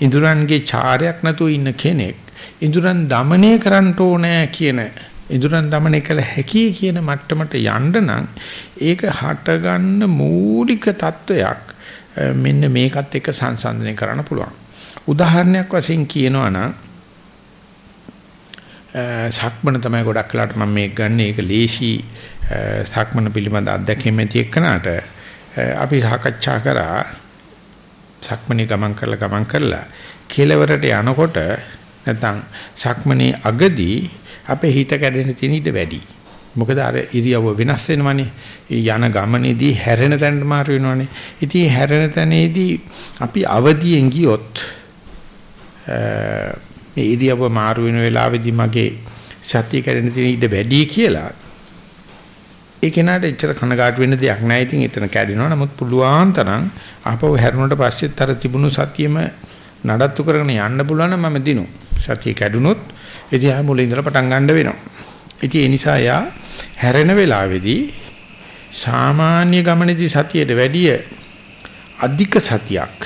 ඉඳුරන්ගේ චාරයක් නැතුව ඉන්න කෙනෙක් ඉඳුරන් দমনය කරන්න ඕනෑ කියන ඉඳුරන් দমনය කළ හැකි කියන මට්ටමට යන්න නම් ඒක හටගන්න මූලික தত্ত্বයක් මෙන්න මේකත් එක්ක සංසන්දනය කරන්න පුළුවන්. උදාහරණයක් වශයෙන් කියනවා නම් සක්මන තමයි ගොඩක් වෙලාට මම මේක ගන්න ඒක ලේසි සක්මන පිළිබඳ අත්දැකීම් ඇති එක්කනට අපි සාකච්ඡා කරා සක්මනේ ගමන් කරලා ගමන් කරලා කෙලවරට යනකොට නැත්නම් සක්මනේ අගදී අපේ හිත කැඩෙන තියෙන ඉඩ වැඩි. මොකද අර ඉරියව්ව වෙනස් වෙනවනේ. යන ගමනේදී හැරෙන තැනට මාරු වෙනවනේ. ඉතින් හැරෙන තැනේදී අපි අවදියෙන් ගියොත් මේ ඉරියව්ව මාරු වෙන වෙලාවේදී මගේ සතිය කැඩෙන තියෙන ඉඩ වැඩි කියලා ඒ කෙනාට එච්චර කනගාටු වෙන්න දෙයක් නැහැ. ඉතින් එතන කැඩෙනවා. නමුත් පුළුවන් තරම් ආපහු හැරුණට පස්සෙත් අර තිබුණු සතියෙම නඩත්තු කරගෙන යන්න පුළුවන් නම් මම දිනු. සතිය කැඩුනොත් ඉතින් ආ මුලින් ඉඳලා පටන් ගන්න වෙනවා. ඉතින් ඒ නිසා යා හැරෙන වෙලාවේදී සාමාන්‍ය ගමනේදී සතියට වැඩිය අධික සතියක්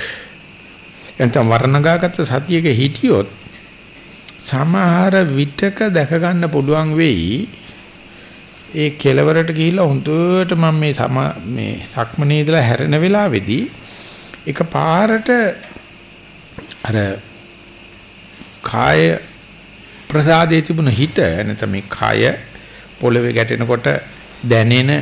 එතන වර්ණගාගත සතියක හිටියොත් සමහර විටක දැක ගන්න පුළුවන් වෙයි. ඒ කෙලවරට ගිහිල්ලා හොඳට මම මේ සම මේ සක්මනේ ඉඳලා හැරෙන වෙලාවේදී එක පාරට අර කාය ප්‍රසාදයේ තිබුණ හිත නැත්නම් මේ කාය පොළවේ ගැටෙනකොට දැනෙන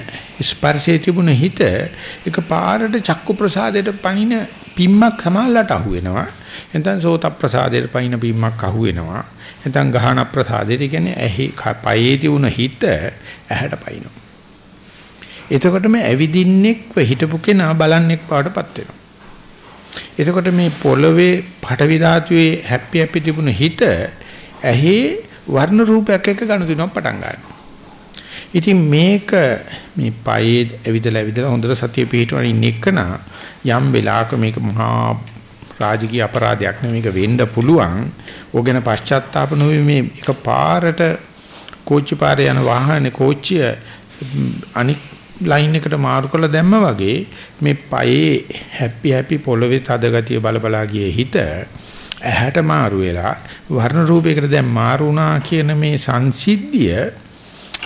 ස්පර්ශයේ තිබුණ හිත එක පාරට චක්කු ප්‍රසාදයට පනින පිම්මක් සමාල්ලට අහු වෙනවා නැත්නම් සෝත ප්‍රසාදයට පනින පිම්මක් අහු වෙනවා නැත්නම් ගහන ප්‍රසාදයට කියන්නේ ඇහි පයේ තිබුණ හිත ඇහැට පනිනවා එතකොටම ඇවිදින්නෙක්ව හිටපු කෙනා බලන්නෙක් බවටපත් වෙනවා. එතකොට මේ පොළවේ පටවි ධාතුවේ හැපි හැපි තිබුණ හිත ඇහි වර්ණ රූපයක් එක්ක ගනුදෙනුවක් පටන් ගන්නවා. ඉතින් මේක මේ පයේ ඇවිදලා ඇවිදලා හොඳට සතිය පිහිටවන ඉන්න එකන යම් වෙලාවක මේක මහා රාජකීය අපරාධයක් නෙවෙයි මේක වෙන්න පුළුවන්. ඕගෙන පශ්චාත්තාප නොවි මේ එක පාරට කෝච්චි පාරේ යන වාහනේ කෝච්චිය අනික් ලයින් එකට මාරු කරලා දැම්ම වගේ මේ පයේ හැපි හැපි පොළවේ තද ගතිය බල බලා ගියේ හිත ඇහැට මාරු වෙලා වර්ණ රූපයකට දැන් මාරු වුණා කියන මේ සංසිද්ධිය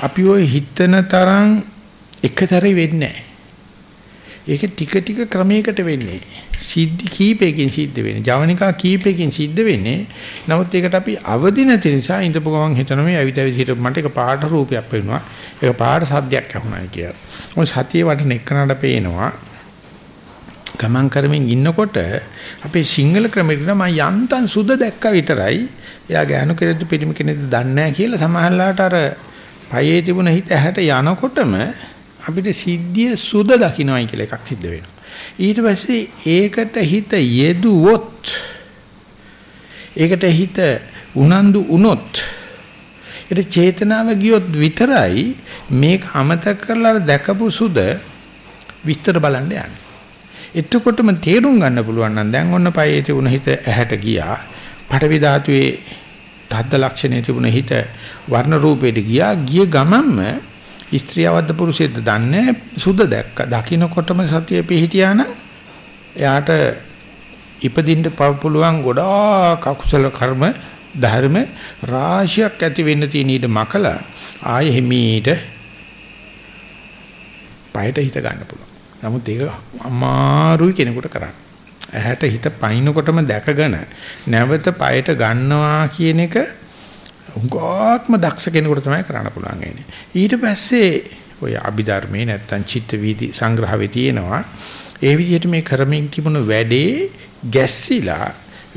අපි ওই හිතන තරම් එකතරි වෙන්නේ නැහැ. ඒක ටික ටික ක්‍රමයකට වෙන්නේ. සිද්ධි කීපයකින් සිද්ධ වෙන්නේ. ජවනිකා කීපයකින් සිද්ධ වෙන්නේ. නමුත් ඒකට අපි අවදි නැති නිසා ඉඳපු ගමන් හිතන මේ ඇවිත් ඇවිත් හිටපු මට ඒක පාට රූපයක් පේනවා. ඒක පාට සද්දයක් ඇහුණා කියලා. මොකද සතිය වටන එක්කනට පේනවා. ගමන් කරමින් ඉන්නකොට අපේ සිංහල ක්‍රමෙට නම් යන්තම් සුද දැක්ක විතරයි. එයා ගෑනු කෙනෙක්ද පිරිමි කෙනෙක්ද දන්නේ නැහැ කියලා සමහරලාට අර පයේ තිබුණ හිත ඇහැට යනකොටම අපිට සිද්ධිය සුද දකින්නයි කියලා එකක් සිද්ධ වෙනවා. ඊට පස්සේ ඒකට හිත යෙදුවොත් ඒකට හිත උනන්දු වුණොත් ඒක චේතනාව ගියොත් විතරයි මේක අමතක කරලා දැකපු සුද විස්තර බලන්න යන්නේ. එතකොටම තේරුම් ගන්න පුළුවන් නම් දැන් ඔන්න පයේ තිබුණ හිත ඇහැට ගියා. පටවි ධාතුවේ තද්ද ලක්ෂණයේ තිබුණ හිත වර්ණ රූපයට ගියා. ගිය ගමන්ම ස්ත්‍රියවද්ද පුරුෂයෙක්ද දන්නේ සුද දැක්ක. දකින්නකොටම සතිය පිහිටියා නම් එයාට ඉපදින්න පුළුවන් ගොඩාක් අකුසල කර්ම ධර්ම රාශියක් ඇති වෙන්න තියෙන ඊට මකලා ආයෙ හිමීට පයට හිත ගන්න පුළුවන්. නමුත් ඒක අමාරුයි කෙනෙකුට කරන්න. ඇහැට හිත පයින්නකොටම දැකගෙන නැවත පයට ගන්නවා කියන එක උගාත්ම දක්ෂ කෙනෙකුට තමයි කරන්න පුළුවන් වෙන්නේ. ඊට පස්සේ ඔය අභිධර්මයේ නැත්තම් චිත්ත වීදි සංග්‍රහවේ තියෙනවා. ඒ විදිහට මේ කරමින් තිබුණු වැඩේ ගැස්සිලා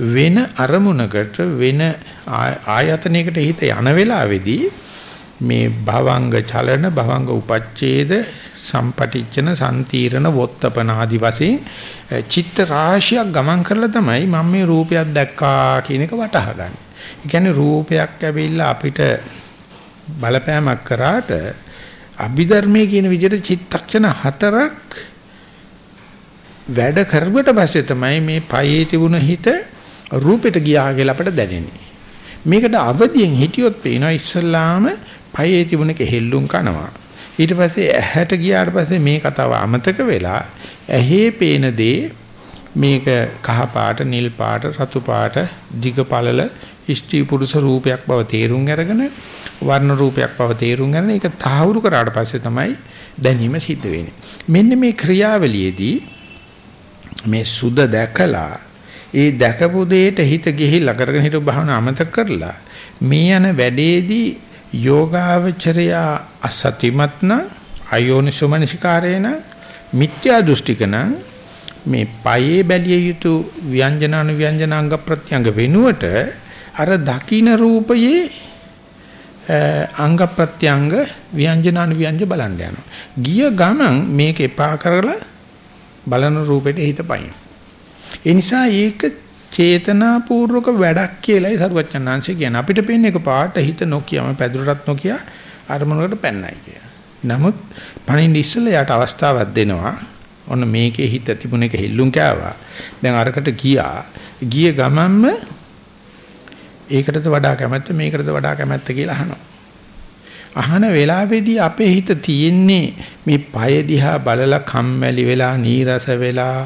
වෙන අරමුණකට වෙන ආයතනයකට හිත යන වෙලාවේදී මේ භවංග චලන භවංග උපච්ඡේද සම්පටිච්චන සම්තීරණ වොත්තපන ආදි වශයෙන් චිත්ත රාශියක් ගමන් කරලා තමයි මම මේ රූපයක් දැක්කා කියන එක වටහා ගන්න. ඒ කියන්නේ රූපයක් ඇවිල්ලා අපිට බලපෑමක් කරාට අභිධර්මයේ කියන විදිහට චිත්තක්ෂණ හතරක් වැඩ කරුවට පස්සේ තමයි මේ පයේ තිබුණ හිත රූපෙට ගියා කියලා අපට දැනෙන්නේ. මේකට අවදියෙන් හිටියොත් පේනවා ඉස්සල්ලාම පයේ තිබුණක හෙල්ලුම් කනවා. ඊට පස්සේ ඇහැට ගියාට පස්සේ මේ කතාව අමතක වෙලා ඇහි පේන දේ මේක කහ පාට නිල් පාට රතු පාට දිග පළල ඉෂ්ටි පුරුෂ රූපයක් බව තේරුම් අරගෙන වර්ණ රූපයක් බව තේරුම් ගන්න ඒක තහවුරු කරාට පස්සේ තමයි දැනීම සිද්ධ වෙන්නේ. මෙන්න මේ ක්‍රියාවලියේදී මේ සුද දැකලා ඒ දැකපු දෙයට හිත ගිහිල්ලා කරගෙන හිටු භාවන අමතක කරලා මේ යන වැඩේදී යෝගාවචරයා අසතිමත්න අයෝනිසුමනසිකාරේන මිත්‍යා දෘෂ්ටිකන මේ පයේ බැලිය යුතු ව්‍යංජන අනු ව්‍යංජන අංග ප්‍රත්‍යංග වෙනුවට අර දකින්න රූපයේ අංග ප්‍රත්‍යංග ව්‍යංජන අනු ව්‍යංජ බලන්න යනවා. ගිය ගමන් මේක එපා කරලා බලන රූපෙට හිත පයින්. ඒ නිසා ඒක චේතනාපූර්වක වැඩක් කියලායි සරුවච්චන්හන්සේ කියන අපිට පේන්නේ එක පාට හිත නොකියම පැදුරටත් නොකිය අරමුණකට පැන්නයි කිය. නමුත් පණින්න ඉස්සෙල්ලා යාට අවස්ථාවක් දෙනවා. ඔන්න මේකේ හිත තිබුණ එක හිල්ලුම් කෑවා. දැන් අරකට ගියා. ගිය ගමන්ම ඒකටද වඩා කැමැත්ත මේකටද වඩා කැමැත්ත කියලා අහනවා. අහන වෙලාවේදී අපේ හිත තියෙන්නේ මේ පය දිහා බලලා කම්මැලි වෙලා නීරස වෙලා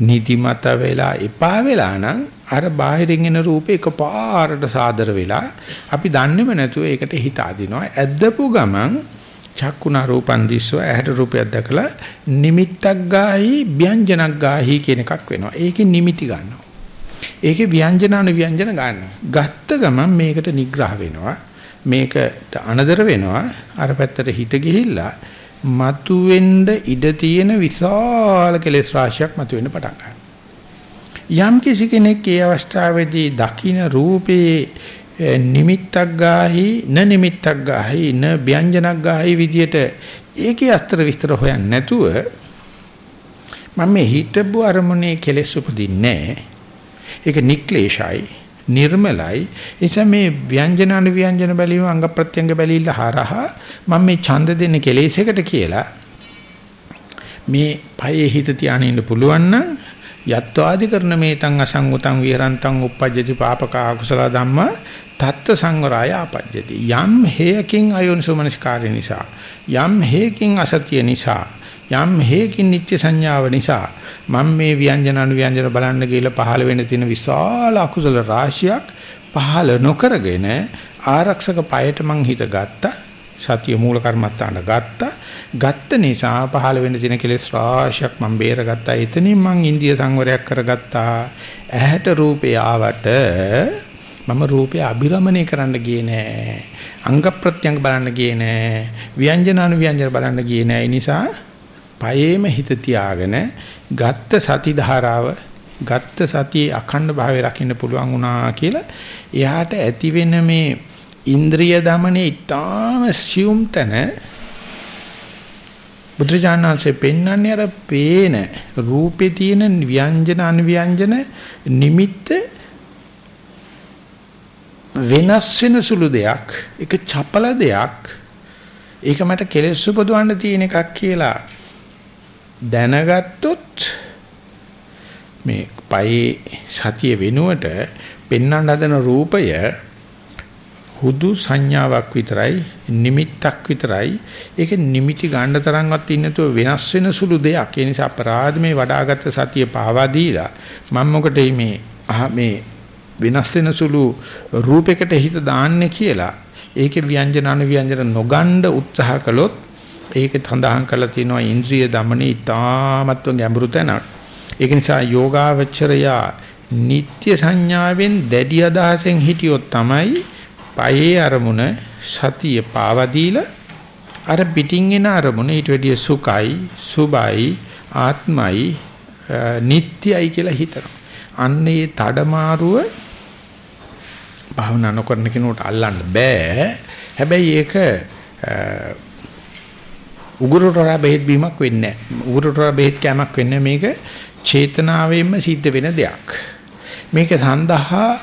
නිදිමත වෙලා එපා වෙලා නම් අර බාහිරින් එන රූපේ එකපාරට සාදර වෙලා අපි දන්නේම නැතුව ඒකට හිත අදිනවා. ඇද්දපු ගමන් චක්කුණා රූපන් දිස්ව ඇහැට රූපයක් දැකලා නිමිත්තක් ගාහි ව්‍යංජනක් ගාහි කියන එකක් වෙනවා. ඒකේ නිමිති ගන්නවා. ඒකේ ව්‍යංජනාන ව්‍යංජන ගන්නවා ගත්ත ගමන් මේකට නිග්‍රහ වෙනවා මේකට අනදර වෙනවා අර පැත්තට හිත ගිහිල්ලා මතුවෙන්න ඉඩ තියෙන විශාල කෙලෙස් රාශියක් මතුවෙන්න පටන් ගන්නවා. යම් කිසි කෙනෙක් ඒ අවස්ථාවේදී දකින්න රූපේ නිමිත්තක් ගාහි න නිමිත්තක් ගාහි න ව්‍යංජනක් ගාහි විදියට ඒකේ අස්තර විස්තර හොයන්නේ නැතුව මම මේ හිතබු අරමුණේ කෙලෙස් උපදින්නේ නැහැ. ඒක නික්ලේශයි නිර්මලයි. නිසා මේ ව්‍යංජන අනු ව්‍යංජන බැලීම අංග ප්‍රත්‍යංග බැලීලා හරහා මම මේ ඡන්ද දෙන්නේ කෙලෙසයකට කියලා මේ පයේ හිත තියාගෙන ඉන්න පුළුවන් නම් යත්වාදි කරන මේ තං අසංගතං විහරන්තං uppajjati papaka akusala dhamma තත්ත්ව සංවරය ආපජ්ජති යම් හේයකින් අයෝනිසෝමනස්කාරය නිසා යම් හේයකින් අසතිය නිසා යම් හේයකින් නිත්‍ය සංඥාව නිසා මම මේ ව්‍යංජන අනුව්‍යංජන බලන්න ගිහලා පහළ වෙන්න තියෙන විශාල අකුසල රාශියක් පහළ නොකරගෙන ආරක්ෂක පයට මං හිත ගත්තා සතිය මූල කර්මත්තාන ගත්තා. ගත්ත නිසා පහළ වෙන්න තියෙන කෙලෙස් රාශියක් මම බේරගත්තා. එතනින් මං ඉන්දිය සංවරයක් කරගත්තා. ඇහැට රූපේ ආවට මම රූපය අභිරමණය කරන්න ගියේ නෑ. අංග ප්‍රත්‍යංග බලන්න ගියේ නෑ. ව්‍යංජන අනු ව්‍යංජන බලන්න ගියේ නෑ. ඒ නිසා පයේම හිත තියාගෙන ගත්ත සති ධාරාව ගත්ත සතියේ අඛණ්ඩ භාවය රකින්න පුළුවන් වුණා කියලා එයාට ඇති වෙන මේ ඉන්ද්‍රිය দমনේ ඊටාම සියුම් තන බුද්ධජානන්සේ පෙන්වන්නේ අර පේන රූපේ තියෙන ව්‍යංජන අන්ව්‍යංජන නිමිත්ත වෙනස් වෙන සුළු දෙයක් ඒක චපල දෙයක්. ඒක මට කෙලෙස් උපදවන්න තියෙන එකක් කියලා දැනගත්තොත් මේ පයේ සතිය වෙනුවට පෙන්වන්න හදන රූපය හුදු සංඥාවක් විතරයි නිමිත්තක් විතරයි. ඒක නිමිටි ගන්න තරම්වත් ඉන්නතෝ වෙනස් වෙන සුළු දෙයක්. ඒ නිසා අපරාධ මේ වඩාගත් සතිය පාවා දීලා මම මොකටද මේ මේ වෙනස් වෙන සුළු රූපයකට හිත දාන්නේ කියලා ඒකේ ව්‍යංජන අනුව්‍යංජන නොගන්න උත්සාහ කළොත් ඒක තඳහන් කරලා තියෙනවා ඉන්ද්‍රිය দমনී ඊ타මත්ව ගැඹුරු තැනක්. ඒක නිසා යෝගාවචරයා නিত্য සංඥාවෙන් දැඩි අදහසෙන් හිටියොත් තමයි පයේ අරමුණ සතිය පාවදීලා අර පිටින් එන අරමුණ ඊට වැඩිය සුඛයි සුබයි ආත්මයි නිට්ටයයි කියලා හිතනවා. අන්න ඒ මාරුව භාවනා නොකරන කෙනෙකුට අල්ලන්න බෑ. හැබැයි ඒක උගුරටරා බෙහෙත් බීමක් වෙන්නේ නැහැ. උගුරටරා බෙහෙත් කැමක් වෙන්නේ මේක චේතනාවෙන්ම සිද්ධ වෙන දෙයක්. මේක සඳහා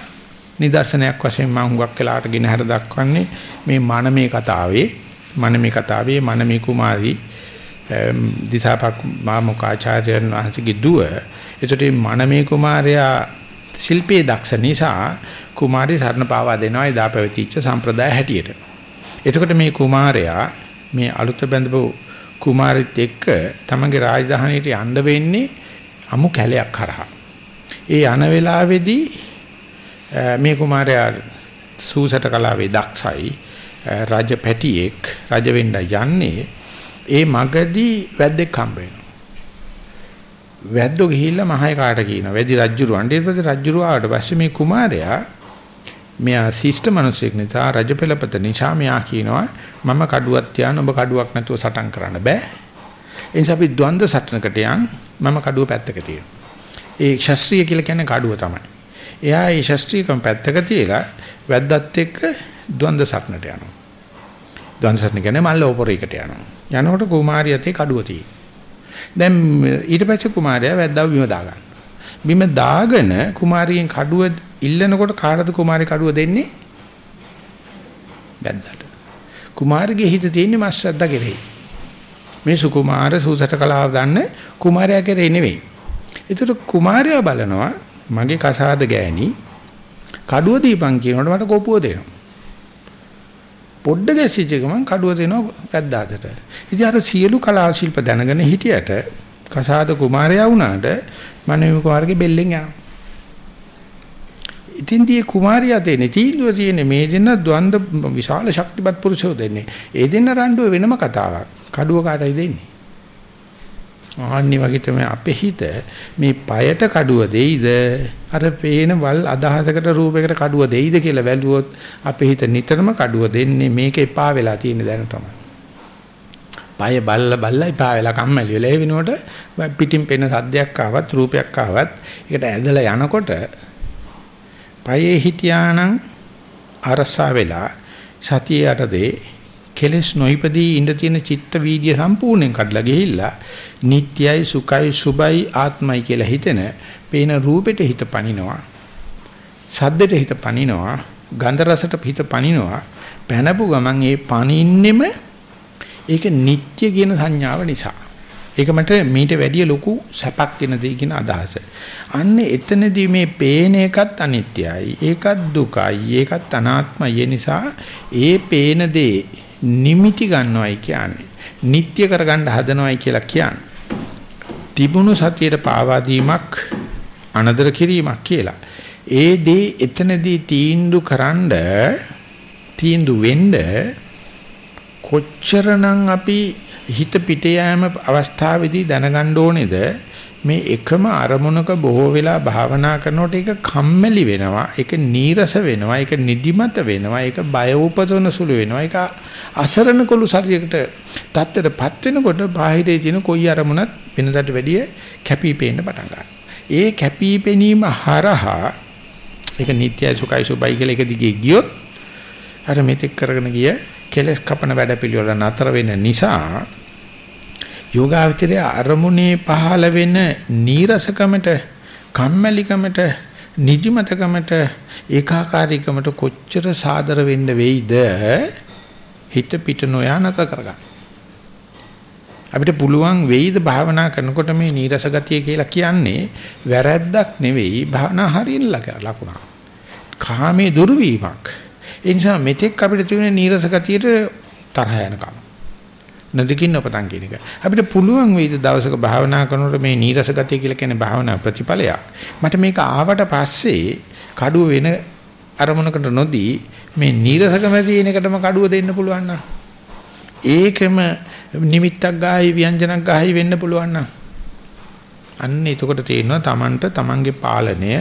නිදර්ශනයක් වශයෙන් මම හුඟක් වෙලාට ගෙන හැර දක්වන්නේ මේ මනමේ කතාවේ මනමේ කතාවේ මනමේ කුමාරි දිසාපක් මාමුකාචාර්යයන් වහන්සේගේ දුව එතකොට මනමේ කුමාරයා ශිල්පයේ දක්ෂ නිසා කුමාරි සරණ පාවා දෙනවා එදා පැවතිච්ච සම්ප්‍රදාය හැටියට. එතකොට මේ කුමාරයා මේ අලුත බැඳපු කුමාරිත් එක්ක තමගේ රාජධානියට යන්න වෙන්නේ අමු කැලයක් කරහා. ඒ යන වෙලාවේදී මේ කුමාරයා සූසට කලාවේ දක්ෂයි රජ පැටියෙක් රජ වෙන්න යන්නේ ඒ මගදී වැද්දෙක් හම්බ වෙනවා. වැද්දෝ ගිහිල්ලා මහේ කාට කියනවා. වැදි රජුරු අඬේපද රජුරු ආවට පස්සේ මේ කුමාරයා මෙයා ශිෂ්ට මිනිසෙක් නිසා රජපෙළපත නිසා මෙයා කියනවා මම කඩුවක් තියාන ඔබ කඩුවක් නැතුව සටන් කරන්න බෑ. ඒ නිසා අපි ද්වන්ද්ව සටනකට යන් මම කඩුව පැත්තක තියෙනවා. ඒ ශාස්ත්‍රීය කියලා කියන්නේ කඩුව තමයි. එයා ඒ ශාස්ත්‍රීයකම් පැත්තක තියලා වැද්දත් එක්ක ද්වන්ද්ව සටනට යනවා. ද්වන්ද්ව සටන කියන්නේ මල්ල ඕපරේකට යනවා. යනකොට කුමාරියතේ කඩුව තියෙනවා. දැන් ඊට පස්සේ කුමාරයා වැද්දාව බිම දාගන්න. බිම දාගෙන කුමාරියෙන් කඩුව ඉල්ලනකොට කාටද කුමාරි කඩුව දෙන්නේ? වැද්දාට. කුමාරගේ හිත තියෙන්නේ මස්සද්දා කෙරෙහි. මේ සුකුමාර සූසට කලාව දන්න කුමාරයා කෙරේ නෙවෙයි. ඒතර කුමාරයා බලනවා මගේ කසාද ගෑණි කඩුව දීපන් කියනකොට මට කෝපුව දෙනවා. පොඩ්ඩ ගැසිච්ච ගමන් කඩුව දෙනවා පැද්දාතට. ඉතින් අර සියලු කලා ශිල්ප දැනගෙන හිටියට කසාද කුමාරයා වුණාට මනෝ කුමාරගේ බෙල්ලෙන් යනවා. ඉතින් die කුමාරියා දෙන්නේ තීන්දුව තියෙන්නේ මේ දෙන්න ද්වන්ද විශාල ශක්තිමත් පුරුෂයෝ දෙන්නේ. ඒ දෙන්න රණ්ඩුව වෙනම කතාවක්. කඩුව කාටයි දෙන්නේ? ආන්නි වගේ තමයි අපේ හිත මේ পায়ට කඩුව දෙයිද අර පේන වල් අදහසකට රූපයකට කඩුව දෙයිද කියලා බැලුවොත් අපේ හිත නිතරම කඩුව දෙන්නේ මේක එපා වෙලා තියෙන දැනටම. পায় බල්ල බල්ල එපා වෙලා කම්මැලි වෙලා. ඒ වෙනුවට පිටින් පෙන සද්දයක් ආවත් රූපයක් ආවත් ඒකට ඇදලා යනකොට පයේ හිටියානම් අරසා වෙලා සතිය යටදී කෙලස් නොයිපදී ඉඳ තියෙන චිත්ත වීදිය සම්පූර්ණයෙන් කඩලා ගිහිල්ලා නිට්යයි සුඛයි සුබයි ආත්මයි කියලා හිතෙන පේන රූපෙට හිත පනිනවා. සද්දෙට හිත පනිනවා. ගන්ධ රසට හිත පනිනවා. පැනපු ගමන් ඒ පනින්නෙම ඒක නිට්ය කියන සංඥාව නිසා ඒක මට මීට වැඩිය ලොකු සැපක් වෙන දෙයක් කියන අදහස. අන්න එතනදී මේ පේන එකත් අනිත්‍යයි. ඒකත් දුකයි. ඒකත් අනාත්මයි. ඒ නිසා ඒ පේන දේ නිමිති ගන්නවයි කියන්නේ. නিত্য කරගන්න හදනවයි කියලා කියන්නේ. තිබුණු සතියට පාවා දීමක් අනදර කිරීමක් කියලා. ඒ දේ එතනදී තීන්දුව කරන්න තීන්දුව වෙන්න කොච්චරනම් අපි හිත පිට යෑම අවස්ථාවේදී දැනගන්න ඕනේද? මේ එකම අරමුණක බොහෝ වෙලා භාවනා කරනකොට ඒක කම්මැලි වෙනවා ඒක නීරස වෙනවා ඒක නිදිමත වෙනවා ඒක බය උපසන සුළු වෙනවා ඒක අසරණ කුළු ශරීරයකට තත්ත්වයටපත් වෙනකොට බාහිරේ තියෙන කොයි අරමුණත් වෙනදාට වැඩිය කැපී පෙනෙන්න පටන් ගන්නවා. ඒ කැපී පෙනීම හරහා ඒක නිට්යයි සුඛයි සුබයි කියලා එක දිගේ ගියොත් අර මෙතෙක් කරගෙන ගිය කෙලස් කපන වැඩ පිළිවෙල නතර වෙන නිසා යෝගාවචරය අරමුණේ පහළ වෙන නීරසකමට කම්මැලිකමට නිදිමතකමට ඒකාකාරීකමට කොච්චර සාදර වෙන්න වෙයිද හිත පිට නොයා නතර කරගන්න. අපිට පුළුවන් වෙයිද භාවනා කරනකොට මේ නීරස ගතිය කියලා කියන්නේ වැරැද්දක් නෙවෙයි භාවනා හරියන ලකුණක්. කාමයේ දුර්වීමක්. ඒ නිසා මෙතෙක් අපිට තියෙන නීරස ගතියට තරහ යනකම්. නදිකින් අපතන් කියන එක. අපිට පුළුවන් වෙයිද දවසක භාවනා කරනකොට මේ නීරස ගතිය කියලා කියන්නේ භාවනා ප්‍රතිඵලයක්. මට මේක ආවට පස්සේ කඩුව වෙන අරමුණකට නොදී මේ නීරසකම තියෙන එකටම කඩුව දෙන්න පුළුවන් නම් ඒකෙම නිමිත්තක් ගායි ව්‍යංජනක් ගායි වෙන්න පුළුවන් නම් අන්න එතකොට තේරෙනවා Tamanට Tamanගේ පාලනය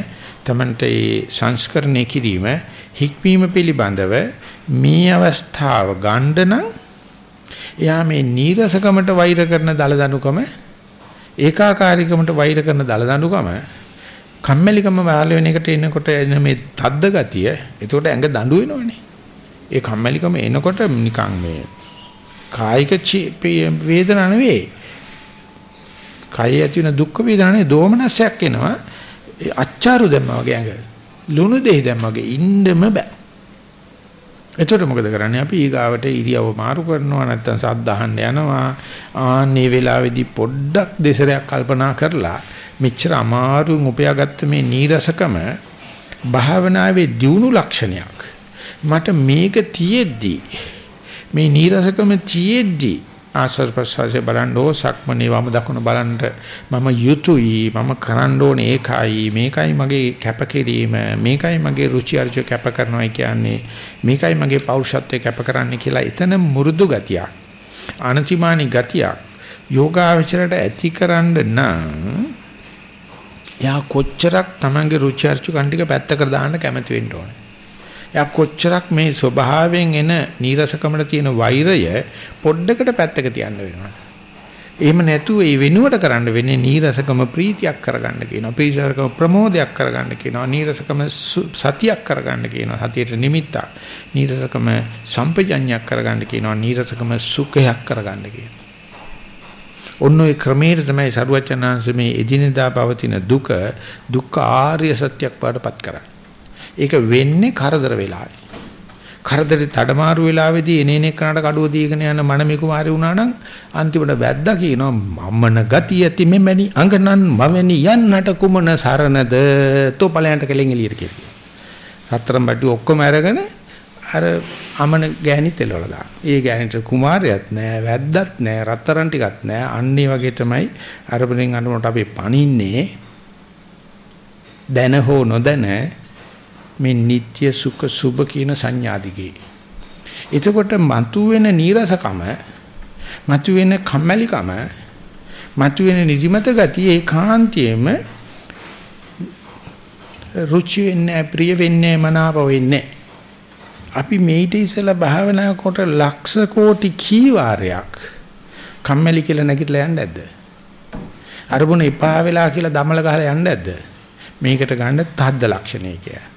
Tamanට ඒ සංස්කරණය කිරීම හික්මීම පිළිබඳව මේ අවස්ථාව ගන්න නම් එයා මේ නීරසකමට වෛර කරන දල දනුකම ඒකාකාරීකමට වෛර කරන දල දනුකම කම්මැලිකම වහල වෙන එකට එනකොට එන මේ තද්ද ගතිය එතකොට ඇඟ දඬු වෙනවනේ. ඒ කම්මැලිකම එනකොට නිකන් මේ කායික වේදනා නෙවෙයි. කය ඇති වෙන දුක් වේදනා නෙවෙයි දෝමනසයක් එනවා. අච්චාරු දැම්මා වගේ ඇඟ. ලුණු දෙහි දැම්මා වගේ ඉන්නම බෑ. එතකොට මොකද කරන්නේ? අපි ඊගාවට ඉරියව මාරු කරනවා නැත්නම් සද්ද අහන්න යනවා. ආන්නේ වෙලාවේදී පොඩ්ඩක් දෙසරයක් කල්පනා කරලා මෙච්චර අමාරුන් උපයාගත්ත මේ නීරසකම භාවනාවේ දියුණු ලක්ෂණයක්. මට මේක තියෙද්දි මේ නීරසකම තියෙද්දි ආස්වාද ප්‍රසවාසය බලන්න ඕ සක්මනේ වම දකුණ බලන්න. මම යුතුයි මම කරන්න ඕනේ ඒකයි. මේකයි මගේ කැපකිරීම මේකයි මගේ රුචි අරුචි කැප කරනවා කියන්නේ මේකයි මගේ පෞරුෂත්වය කැප කරන්න කියලා එතන මුරුදු ගතියක් අනතිමානි ගතියක් යෝගාවචරයට ඇතිකරන්න නම් යා කොච්චරක් Tamange රුචි අරුචි කන්ටික පැත්තකට දාන්න කැමති වෙන්න ඕනේ. එයා කොච්චරක් මේ ස්වභාවයෙන් එන නීරසකමට තියෙන වෛරය පොඩ්ඩකට පැත්තක තියන්න වෙනවා. එහෙම නැතුව ඒ වෙනුවට කරන්න වෙන්නේ නීරසකම ප්‍රීතියක් කරගන්න කියනවා. ප්‍රීතියකම ප්‍රමෝදයක් කරගන්න කියනවා. නීරසකම සතියක් කරගන්න කියනවා. සතියට නිමිත්තක්. නීරසකම සම්පජඤ්ඤයක් කරගන්න කියනවා. නීරසකම සුඛයක් කරගන්න කියනවා. ඔන්න ඔය ක්‍රමයට තමයි සරුවචනාංශ මේ එදිනෙදා පවතින දුක දුක්ඛ ආර්ය සත්‍යයක් වඩපත් කරන්නේ. ඒක වෙන්නේ කරදර වෙලාවේ. කරදරේ තඩමාරු වෙලාවේදී එනේන එක්කනට කඩුව දීගෙන යන මනමේ කුමාරි වුණා නම් අන්තිමට වැද්දා කියනවා මමන ගතිය ඇති මෙමෙනි අඟනන් මවෙනි යන්නට කුමන සරණද තෝපලයන්ට කෙලින් එළියට කියලා. රත්තරන් බට්ටු ඔක්කොම අරගෙන අර අමන ගෑණිත් එලවලා දාන. ඒ ගෑණිට කුමාරයත් නෑ වැද්දත් නෑ රත්තරන් ටිකත් නෑ අන්නේ වගේ තමයි අරබෙන් අනුනට අපි පණින්නේ දැන හෝ නොදැන මේ නিত্য සුඛ සුභ කියන සංඥා දිගේ. එතකොට මතුවෙන නීරසකම මතුවෙන කම්මැලිකම මතුවෙන නිදිමත ගතිය ඒකාන්තයෙන්ම රුචි වෙන්නේ ප්‍රිය වෙන්නේ මනාප වෙන්නේ අපි මේිට ඉස්සලා භාවනා කොට ලක්ෂ කෝටි කී වාරයක් කම්මැලි කියලා නැගිටලා යන්නේ නැද්ද? අරමුණ එපා වෙලා කියලා දමල ගහලා යන්නේ නැද්ද? මේකට ගන්න තද්ද ලක්ෂණය කියලා.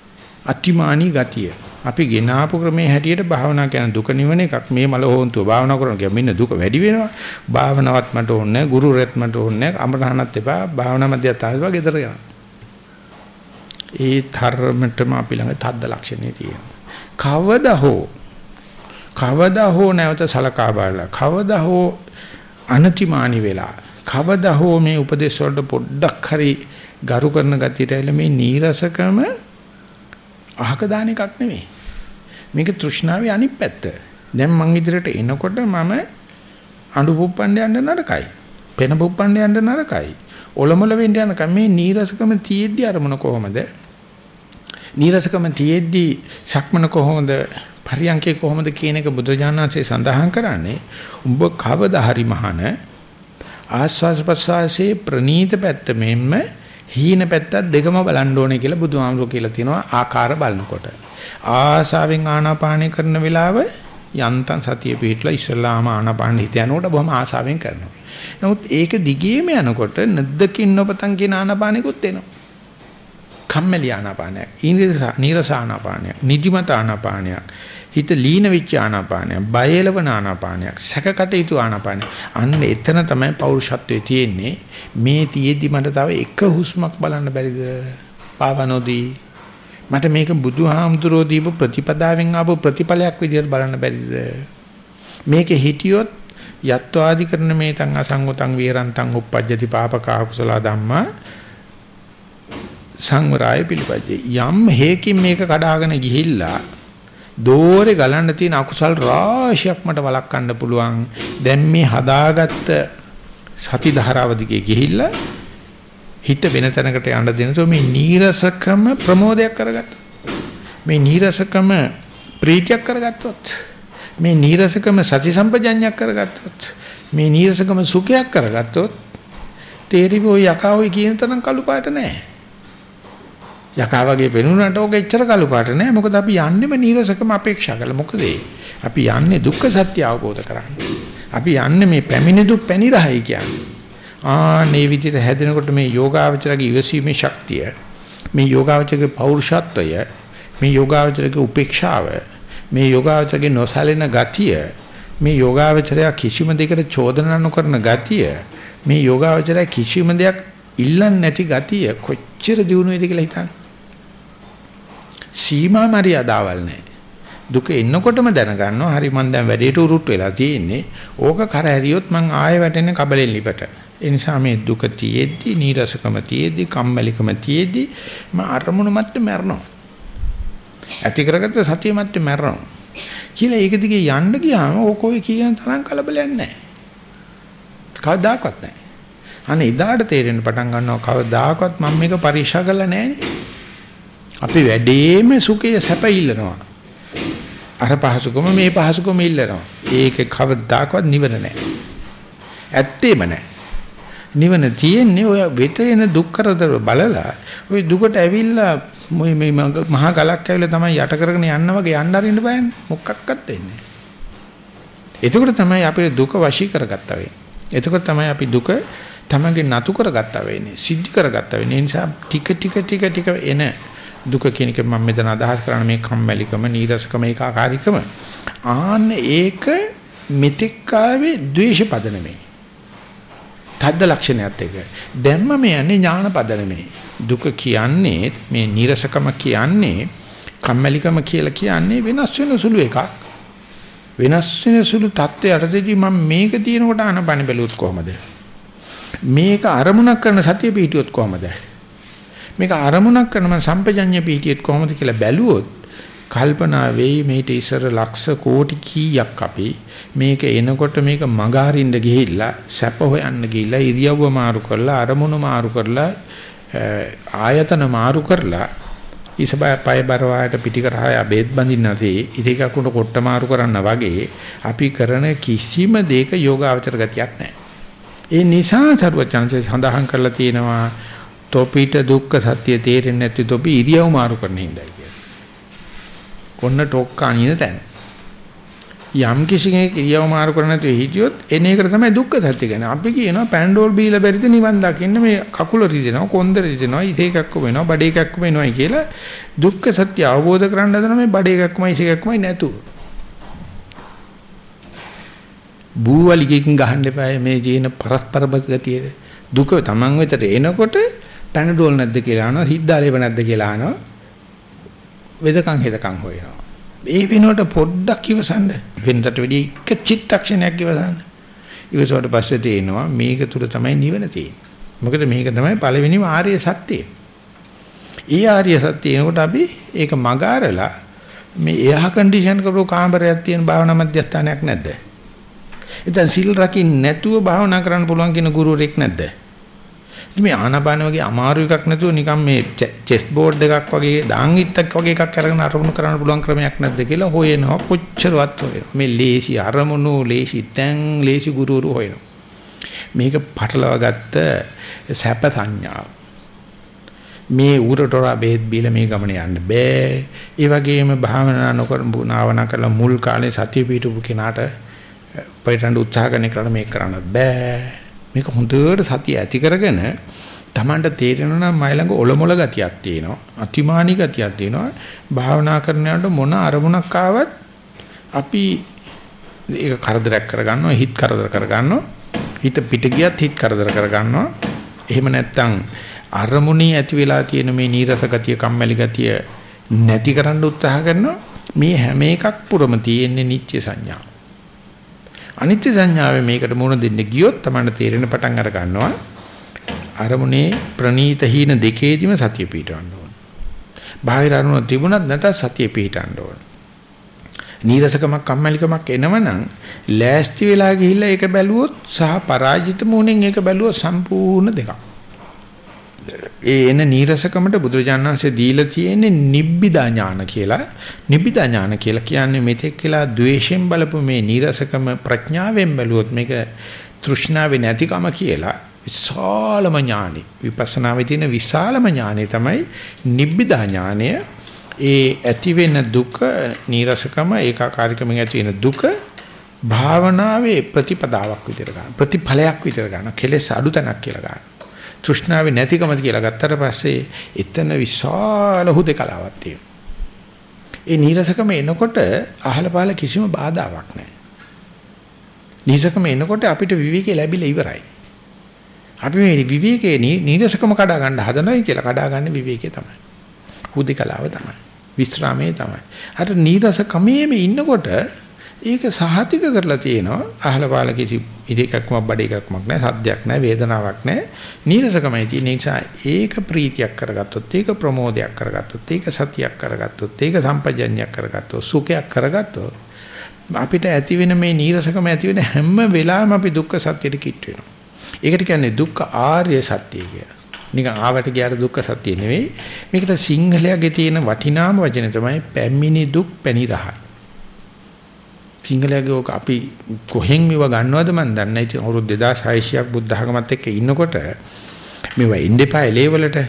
අතිමානී ගතිය. අපි ගෙනාපු ක්‍රමයේ හැටියට භාවනා කියන දුක නිවන එකක් මේ මල හොන්තුව භාවනා කරන ගියා මෙන්න දුක වැඩි වෙනවා. භාවනාවත් මට ඕනේ නැහැ, ගුරු රෙත් මට ඕනේ නැහැ, අමරහනත් එපා, භාවනා මැදයන් තාම ගෙදර යනවා. ඒ ධර්මතම අපි ළඟ තද්ද ලක්ෂණේ තියෙනවා. කවදා හෝ කවදා හෝ නැවත සලකා බලලා කවදා හෝ අනතිමානි වෙලා කවදා හෝ මේ උපදේශ වලට පොඩ්ඩක් හරි ගරු කරන ගතියට ඇවිල්ලා මේ නීරසකම අහක දාන එකක් නෙමෙයි. මේක තෘෂ්ණාවේ අනිත් පැත්ත. දැන් මං ඉදිරියට එනකොට මම අඬු පුප්පන්න යන්න නරකයි. පෙන පුප්පන්න යන්න නරකයි. ඔලොමල වෙන්න යන කම මේ නීරසකම තියෙද්දි අරමුණ කොහොමද? නීරසකම තියෙද්දි සක්මන කොහොමද? පරියන්කේ කොහොමද කියන එක බුදුජානනාංශේ සඳහන් කරන්නේ උඹ කවදා හරි මහන ආස්වාස් ප්‍රසවාසයේ ප්‍රනීත පැත්ත මෙන්න හීන පැත්තත් දෙකම බලන්න ඕනේ කියලා බුදුහාමුදුරුවෝ කියලා තියෙනවා ආකාර බලනකොට ආසාවෙන් ආනාපානය කරන වෙලාව යන්තම් සතිය පිහිටලා ඉස්සලාම ආනාපාන හිත යනකොට බොහොම ආසාවෙන් කරනවා. නමුත් ඒක දිගේම යනකොට නැද්දකින් නොපතන් කියන ආනාපානෙකුත් එනවා. කම්මැලි ආනාපානයක්, නීරස ආනාපානයක්, නිදිමත ආනාපානයක්, හිත ලීන වෙච්ච ආනාපානයක්, බයලවන ආනාපානයක්, සැකකටයුතු ආනාපානයක්. අන්න එතන තමයි පෞරුෂත්වයේ තියෙන්නේ. මේ තියේදි මට තව එක හුස්මක් බලන්න බැරිද? පාවනෝදී මට මේක බුදුහාමුදුරෝ දීපු ප්‍රතිපදාවෙන් ආපු ප්‍රතිඵලයක් විදිහට බලන්න බැරිද? මේකේ හිටියොත් යත්වාදි කරන මේ තං අසංගතං විරන්තං uppajjati papaka kusala dhamma සංවරය පිළිපැදේ යම් හේකින් මේක කඩාගෙන ගිහිල්ලා දෝරේ ගලන්න තියෙන අකුසල් රාශියක් මට වළක්වන්න පුළුවන්. දැන් මේ හදාගත්ත සති ධාරාව දිගේ ගිහිල්ලා හිත වෙන තැනකට යන්න දෙනසෝ මේ නීරසකම ප්‍රමෝදයක් කරගත්තා. මේ නීරසකම ප්‍රීතියක් කරගත්තොත් මේ නීරසකම සති සම්පජඤ්ඤයක් කරගත්තොත් මේ නීරසකම සුඛයක් කරගත්තොත් තේරිවෝ යකාවයි කියන තරම් කළු පාට නැහැ. යකා වගේ පෙනුනට ඕක එච්චර කළු පාට නෑ. මොකද අපි යන්නේම නීරසකම අපේක්ෂා කරලා. මොකද අපි යන්නේ දුක්ඛ සත්‍ය අවබෝධ කරගන්න. අපි යන්නේ මේ පැමිණි දුක් පැනිරහයි කියන්නේ. ආනේ විදිහට හැදෙනකොට මේ යෝගාවචරගේ ඉවසීමේ ශක්තිය, මේ යෝගාවචරගේ පෞරුෂත්වය, මේ යෝගාවචරගේ උපේක්ෂාව, මේ යෝගාවචරගේ නොසැලෙන ගතිය, මේ යෝගාවචරය කිසිම දෙයකට චෝදනා නොකරන ගතිය, මේ යෝගාවචරය කිසිම දෙයක් ඉල්ලන්නේ නැති ගතිය කොච්චර දියුණු වේද කියලා හිතන්න. සීමා මරියාදාවල් නැහැ. දුක එන්නකොටම දැනගන්නවා හරි මං දැන් වැඩේට උරුට්ට වෙලා තියෙන්නේ. ඕක කර හැරියොත් මං ආයෙ වැටෙන්නේ කබලෙන් ලිපට. ඒ නිසා මේ දුක තියෙද්දි, නීරසකම තියෙද්දි, කම්මැලිකම තියෙද්දි මම අරමුණු මැත්තේ මැරෙනවා. ඇති කරගත්ත සතිය මැත්තේ මැරෙනවා. කියලා ඒක දිගේ යන්න ගියාම ඕකෝයි කියන තරම් කලබලයක් නැහැ. කවදාකවත් නැහැ. අනේ ඉදාට තේරෙන්න පටන් ගන්නවා කවදාකවත් මම මේක පරීක්ෂා කරලා නැහැනේ. අපි වැඩේම සුඛය සැප ඉල්ලනවා. අර පහසුකම මේ පහසුකම ඉල්ලනවා. ඒක කවදාකවත් නිවන නැහැ. ඇත්තේම නැහැ. නිවන තියෙන්නේ ඔය වෙත එන දුක් කරදර බලලා ඔය දුකට ඇවිල්ලා මේ මහා ගලක් ඇවිල්ලා තමයි යට කරගෙන යන්න වගේ යන්න අරින්න බෑනේ. මොකක්වත් වෙන්නේ එතකොට තමයි අපේ දුක වශී කරගත්තා වෙන්නේ. එතකොට තමයි අපි දුක තමගේ නතු කරගත්තා වෙන්නේ. සිද්ධ කරගත්තා වෙන්නේ. ඒ නිසා ටික ටික ටික ටික එන දුක කියන එක මම මෙතන අදහස් කරන්නේ මේ කම්මැලිකම නීරසකම ඒකාකාරීකම. ආන්න ඒක මෙතෙක් ආවේ ද්වේෂ පදනමේ තද්ද ලක්ෂණයත් එක. දැම්ම මේ යන්නේ ඥාන පදනමේ දුක කියන්නේ මේ නීරසකම කියන්නේ කම්මැලිකම කියලා කියන්නේ වෙනස් වෙන සුළු එකක්. වෙනස් වෙන සුළු தත්ත්වයටදී මම මේක තියෙනකොට අනබන බැලුවොත් කොහමද? මේක අරමුණක් කරන සතිය පිහිටියොත් කොහමද? මේක අරමුණක් කරන මම සම්පජඤ්ඤ පිහිටියෙත් කොහොමද කියලා බැලුවොත් කල්පනා වෙයි මේට ඉස්සර ලක්ෂ කෝටි කීයක් අපි මේක එනකොට මේක මග හරින්න ගිහිල්ලා සැප හොයන්න ගිහිල්ලා ඉරියව්ව මාරු කරලා අරමුණු මාරු කරලා ආයතන මාරු කරලා ඉසබය පය බරවායට පිටිකරහය බෙහෙත් බඳින්නදී ඉතිකකුණ කොට මාරු කරන්න වගේ අපි කරන කිසිම දෙයක යෝගාවචර ගතියක් නැහැ. ඒ නිසා සරුවචාන්සේ සඳහන් කරලා තියෙනවා තොපිට දුක්ඛ සත්‍ය තේරෙන්නේ නැති තොපි ඉරියව් මාරු කරන හින්දායි කියලා. කොන්න ටොක්ක අනින තැන. යම් කිසි කෙනෙක් ඉරියව් මාරු කරන නැතුව හිටියොත් එන එකට තමයි දුක්ඛ සත්‍ය කියන්නේ. අපි කියනවා පැන්ඩෝල් බීලා බැරිද නිවන් දකින්න මේ කකුල රිදෙනවා, කොන්ද රිදෙනවා, ඉතේ එකක්ම වෙනවා, බඩේ එකක්ම වෙනවායි කියලා දුක්ඛ සත්‍ය අවබෝධ කරගන්න හදන මේ බඩේ එකක්මයි ඉසේ එකක්මයි නැතුව. බූවලිගකින් ගහන්න එපා මේ ජීන පරස්පර ගතියේ දුක තමන් වෙතට එනකොට පැනඩෝල් නැද්ද කියලා අහනවා සිද්ධාලේප නැද්ද කියලා අහනවා. වෙදකම් හෙදකම් හොයනවා. ඒ වෙනුවට පොඩ්ඩක් ඉවසන්න. වෙනකට වැඩි එක චිත්තක්ෂණයක් ඉවසන්න. ඉවසුවට පස්සේ තේනවා මේක තුල තමයි නිවන තියෙන්නේ. මොකද මේක තමයි පළවෙනිම ආර්ය සත්‍යය. ඒ ආර්ය සත්‍යය එනකොට අපි ඒක මගාරලා මේ එහා කන්ඩිෂන් කරපු කාමරයක් තියෙන භාවනා මධ්‍යස්ථානයක් නැද්ද? එතන සිල් රකින්න නැතුව භාවනා කරන්න පුළුවන් කියන ගුරුවරයෙක් නැද්ද? මේ ආනපාන වගේ අමාරු එකක් නැතුව නිකන් මේ චෙස් බෝඩ් එකක් වගේ දාන් ඉත්තක් වගේ එකක් අරගෙන අරමුණු කරන්න පුළුවන් ක්‍රමයක් නැද්ද කියලා හොයනවා. කොච්චරවත් හොයනවා. මේ ලේසි අරමුණු ලේසි තැන් ලේසි ගුරුවරු හොයනවා. මේක පටලවා ගත්ත සැප සංඥාව. මේ ඌරටොරා බෙහෙත් බීලා මේ ගමන යන්න බෑ. ඒ වගේම භාවනා නොකර නාවනා කරලා මුල් කාලේ සතිය පිටුපු කෙනාට පිටරඬ උත්සාහ කරන කරන මේක කරන්නත් බෑ. මේක හොඳට සතිය ඇති කරගෙන Tamanට තේරෙනවා නම් මයි ළඟ ඔලොමොල ගතියක් තියෙනවා අතිමානී ගතියක් තියෙනවා. භාවනා කරනකොට මොන අරමුණක් ආවත් අපි ඒක කරදරයක් කරගන්නවා හිත කරදර කරගන්නවා. හිත පිට ගියත් හිත කරදර කරගන්නවා. එහෙම නැත්නම් අරමුණේ ඇති වෙලා තියෙන මේ නීරස ගතිය කම්මැලි ගතිය නැති කරන්න උත්සාහ කරනවා. මේ හැම එකක් පුරම තියෙන්නේ නිත්‍ය සංඥා අනිත්‍ය සංඥාවේ මේකට මුණ දෙන්න ගියොත් තමයි තේරෙන පටන් අර ගන්නවා. අරමුණේ ප්‍රනීත හීන දෙකේදීම සතිය පිටවන්න ඕන. බාහිර අරමුණ තිබුණත් නැතත් සතිය පිටවන්න ඕන. නීරසකමක් කම්මැලිකමක් එනවනම් ලෑස්ති වෙලා ගිහිල්ලා ඒක බැලුවොත් සහ පරාජිත මොහොනෙන් ඒක බැලුවොත් සම්පූර්ණ දෙකක්. ඒ එන නීරසකමට බුදුරජාණන් වහන්සේ දීලා තියෙන්නේ නිබ්බිදා ඥාන කියලා. නිබ්බිදා ඥාන කියලා කියන්නේ මෙතෙක් කියලා ද්වේෂයෙන් බලපු මේ නීරසකම ප්‍රඥාවෙන් බැලුවොත් මේක තෘෂ්ණාවේ නැතිකම කියලා විශාලම ඥානෙ. විපස්සනාවේ තියෙන විශාලම ඥානෙ තමයි නිබ්බිදා ඥානය. ඒ ඇති වෙන දුක නීරසකම ඒකාකාරීකමෙන් ඇති වෙන දුක භාවනාවේ ප්‍රතිපදාවක් විතර ගන්න. ප්‍රතිඵලයක් විතර ගන්න. කෙලෙස් අඩු තැනක් කියලා ගන්න. තෘෂ්ණාවේ නැතිකම කියලා ගත්තට පස්සේ එතන විශාල හුදකලාවක් තියෙනවා. ඒ නීරසකම එනකොට අහල පහල කිසිම බාධාවක් නැහැ. නීරසකම එනකොට අපිට විවේකී ලැබිලා ඉවරයි. අපි මේ විවේකේ නීරසකම කඩා ගන්න හදනයි කියලා කඩා ගන්න විවේකේ තමයි. හුදකලාව තමයි. විස්රාමයේ තමයි. අර නීරසකමේම ඉන්නකොට ඒක සහතික කරලා තියෙනවා. අහල පාල කිසි ඉදිකක්ම බඩ එකක්මක් නැහැ සද්දයක් නැහැ වේදනාවක් නැහැ. නීරසකමයි තියෙන නිසා ඒක ප්‍රීතියක් කරගත්තොත් ඒක ප්‍රමෝදයක් කරගත්තොත් ඒක සතියක් කරගත්තොත් ඒක සම්පජඤ්ඤයක් කරගත්තොත් සුඛයක් කරගත්තොත් අපිට ඇති වෙන මේ නීරසකම ඇති වෙන හැම වෙලාවෙම අපි දුක්ඛ සත්‍යෙට කිට් වෙනවා. ඒකට කියන්නේ දුක්ඛ ආර්ය සත්‍ය කියලා. නිකන් ආවට ගියාට දුක්ඛ සත්‍ය නෙවෙයි. මේකට සිංහලයේ තියෙන වටිනාම වචනේ තමයි පැමිණි දුක් පැණි රහයි. සිංහලයේ ඕක අපි කොහෙන් මෙව ගන්නවද මන් දන්නේ නැහැ. ඉතින් අවුරුදු 2600ක් බුද්ධ ධර්මත් එක්ක ඉන්නකොට මේව ඉන්දපා එලේවලට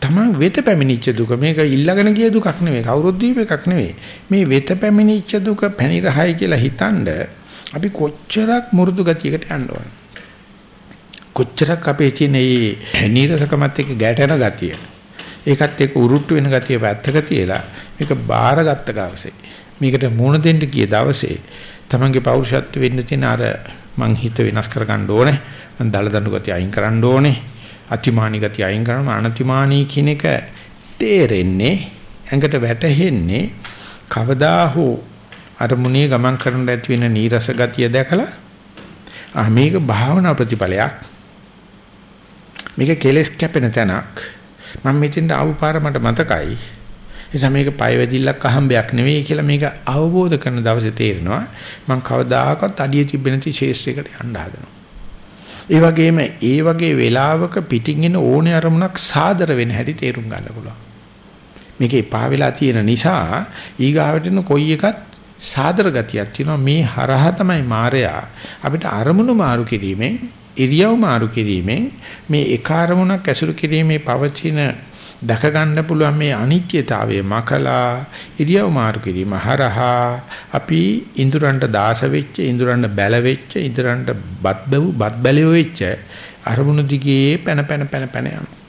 තමන් වෙත පැමිණිච්ච දුක. මේක ඉල්ලගෙන ගිය දුකක් නෙවෙයි. කවුරුත් දීප එකක් නෙවෙයි. මේ වෙත පැමිණිච්ච දුක පැණි රහයි කියලා හිතනද අපි කොච්චරක් මුරුදු ගතියකට යන්න ඕන? කොච්චරක් අපේ තියෙන මේ නීරසකමත් එක්ක ගැටෙන ගතිය? ඒකත් එක්ක උරුට්ටු වෙන ගතිය පැත්තක තියලා මේක බාරගත්ත ගාවසේ. මේකට මුණ දෙන්න ගිය දවසේ තමන්ගේ පෞරුෂත්ව වෙන්න තියෙන අර මං හිත වෙනස් කරගන්න ඕනේ. මං දල දඬු ගතිය අයින් කරන්න ඕනේ. අතිමානී ගතිය අයින් කරනවා. අනතිමානී කියන එක තේරෙන්නේ ඇඟට වැටහෙන්නේ කවදා හෝ අර මුනේ ගමන් කරන්න ඇති වෙන නීරස ගතිය දැකලා ආ මේක භාවනා ප්‍රතිඵලයක්. මේක කෙලස් කැපෙන තැනක්. මම මෙතෙන්ට ආව පාර මට මතකයි. නිසා මේක පය වැදිල්ලක් අහම්බයක් නෙවෙයි කියලා මේක අවබෝධ කරන දවසේ තේරෙනවා මම කවදාකවත් අඩිය තිබෙන ති ශේෂ්ත්‍රයකට යන්න හදනවා. ඒ වගේම ඒ වගේ වෙලාවක පිටින් එන ඕනේ අරමුණක් සාදර වෙන හැටි තේරුම් ගන්න පුළුවන්. මේකේ පා වෙලා තියෙන නිසා ඊගාවට එන කොයි එකත් සාදර ගතියක් තියෙනවා මේ හරහා තමයි මායя අපිට අරමුණු මාරු කිරීමෙන් ඉරියව් මාරු කිරීමෙන් මේ එක අරමුණක් ඇසුරු කිරීමේ පවතින දැක ගන්න පුළුවන් මේ අනිත්‍යතාවය මකලා ඉරියව් මාරු කිරීම හරහා අපි ඉඳුරන්ට දාස වෙච්ච ඉඳුරන්ට බැල වෙච්ච ඉඳුරන්ට බත් බැව් බත් බැලියෝ වෙච්ච අරමුණු දිගේ පැන පැන පැන පැන යනවා.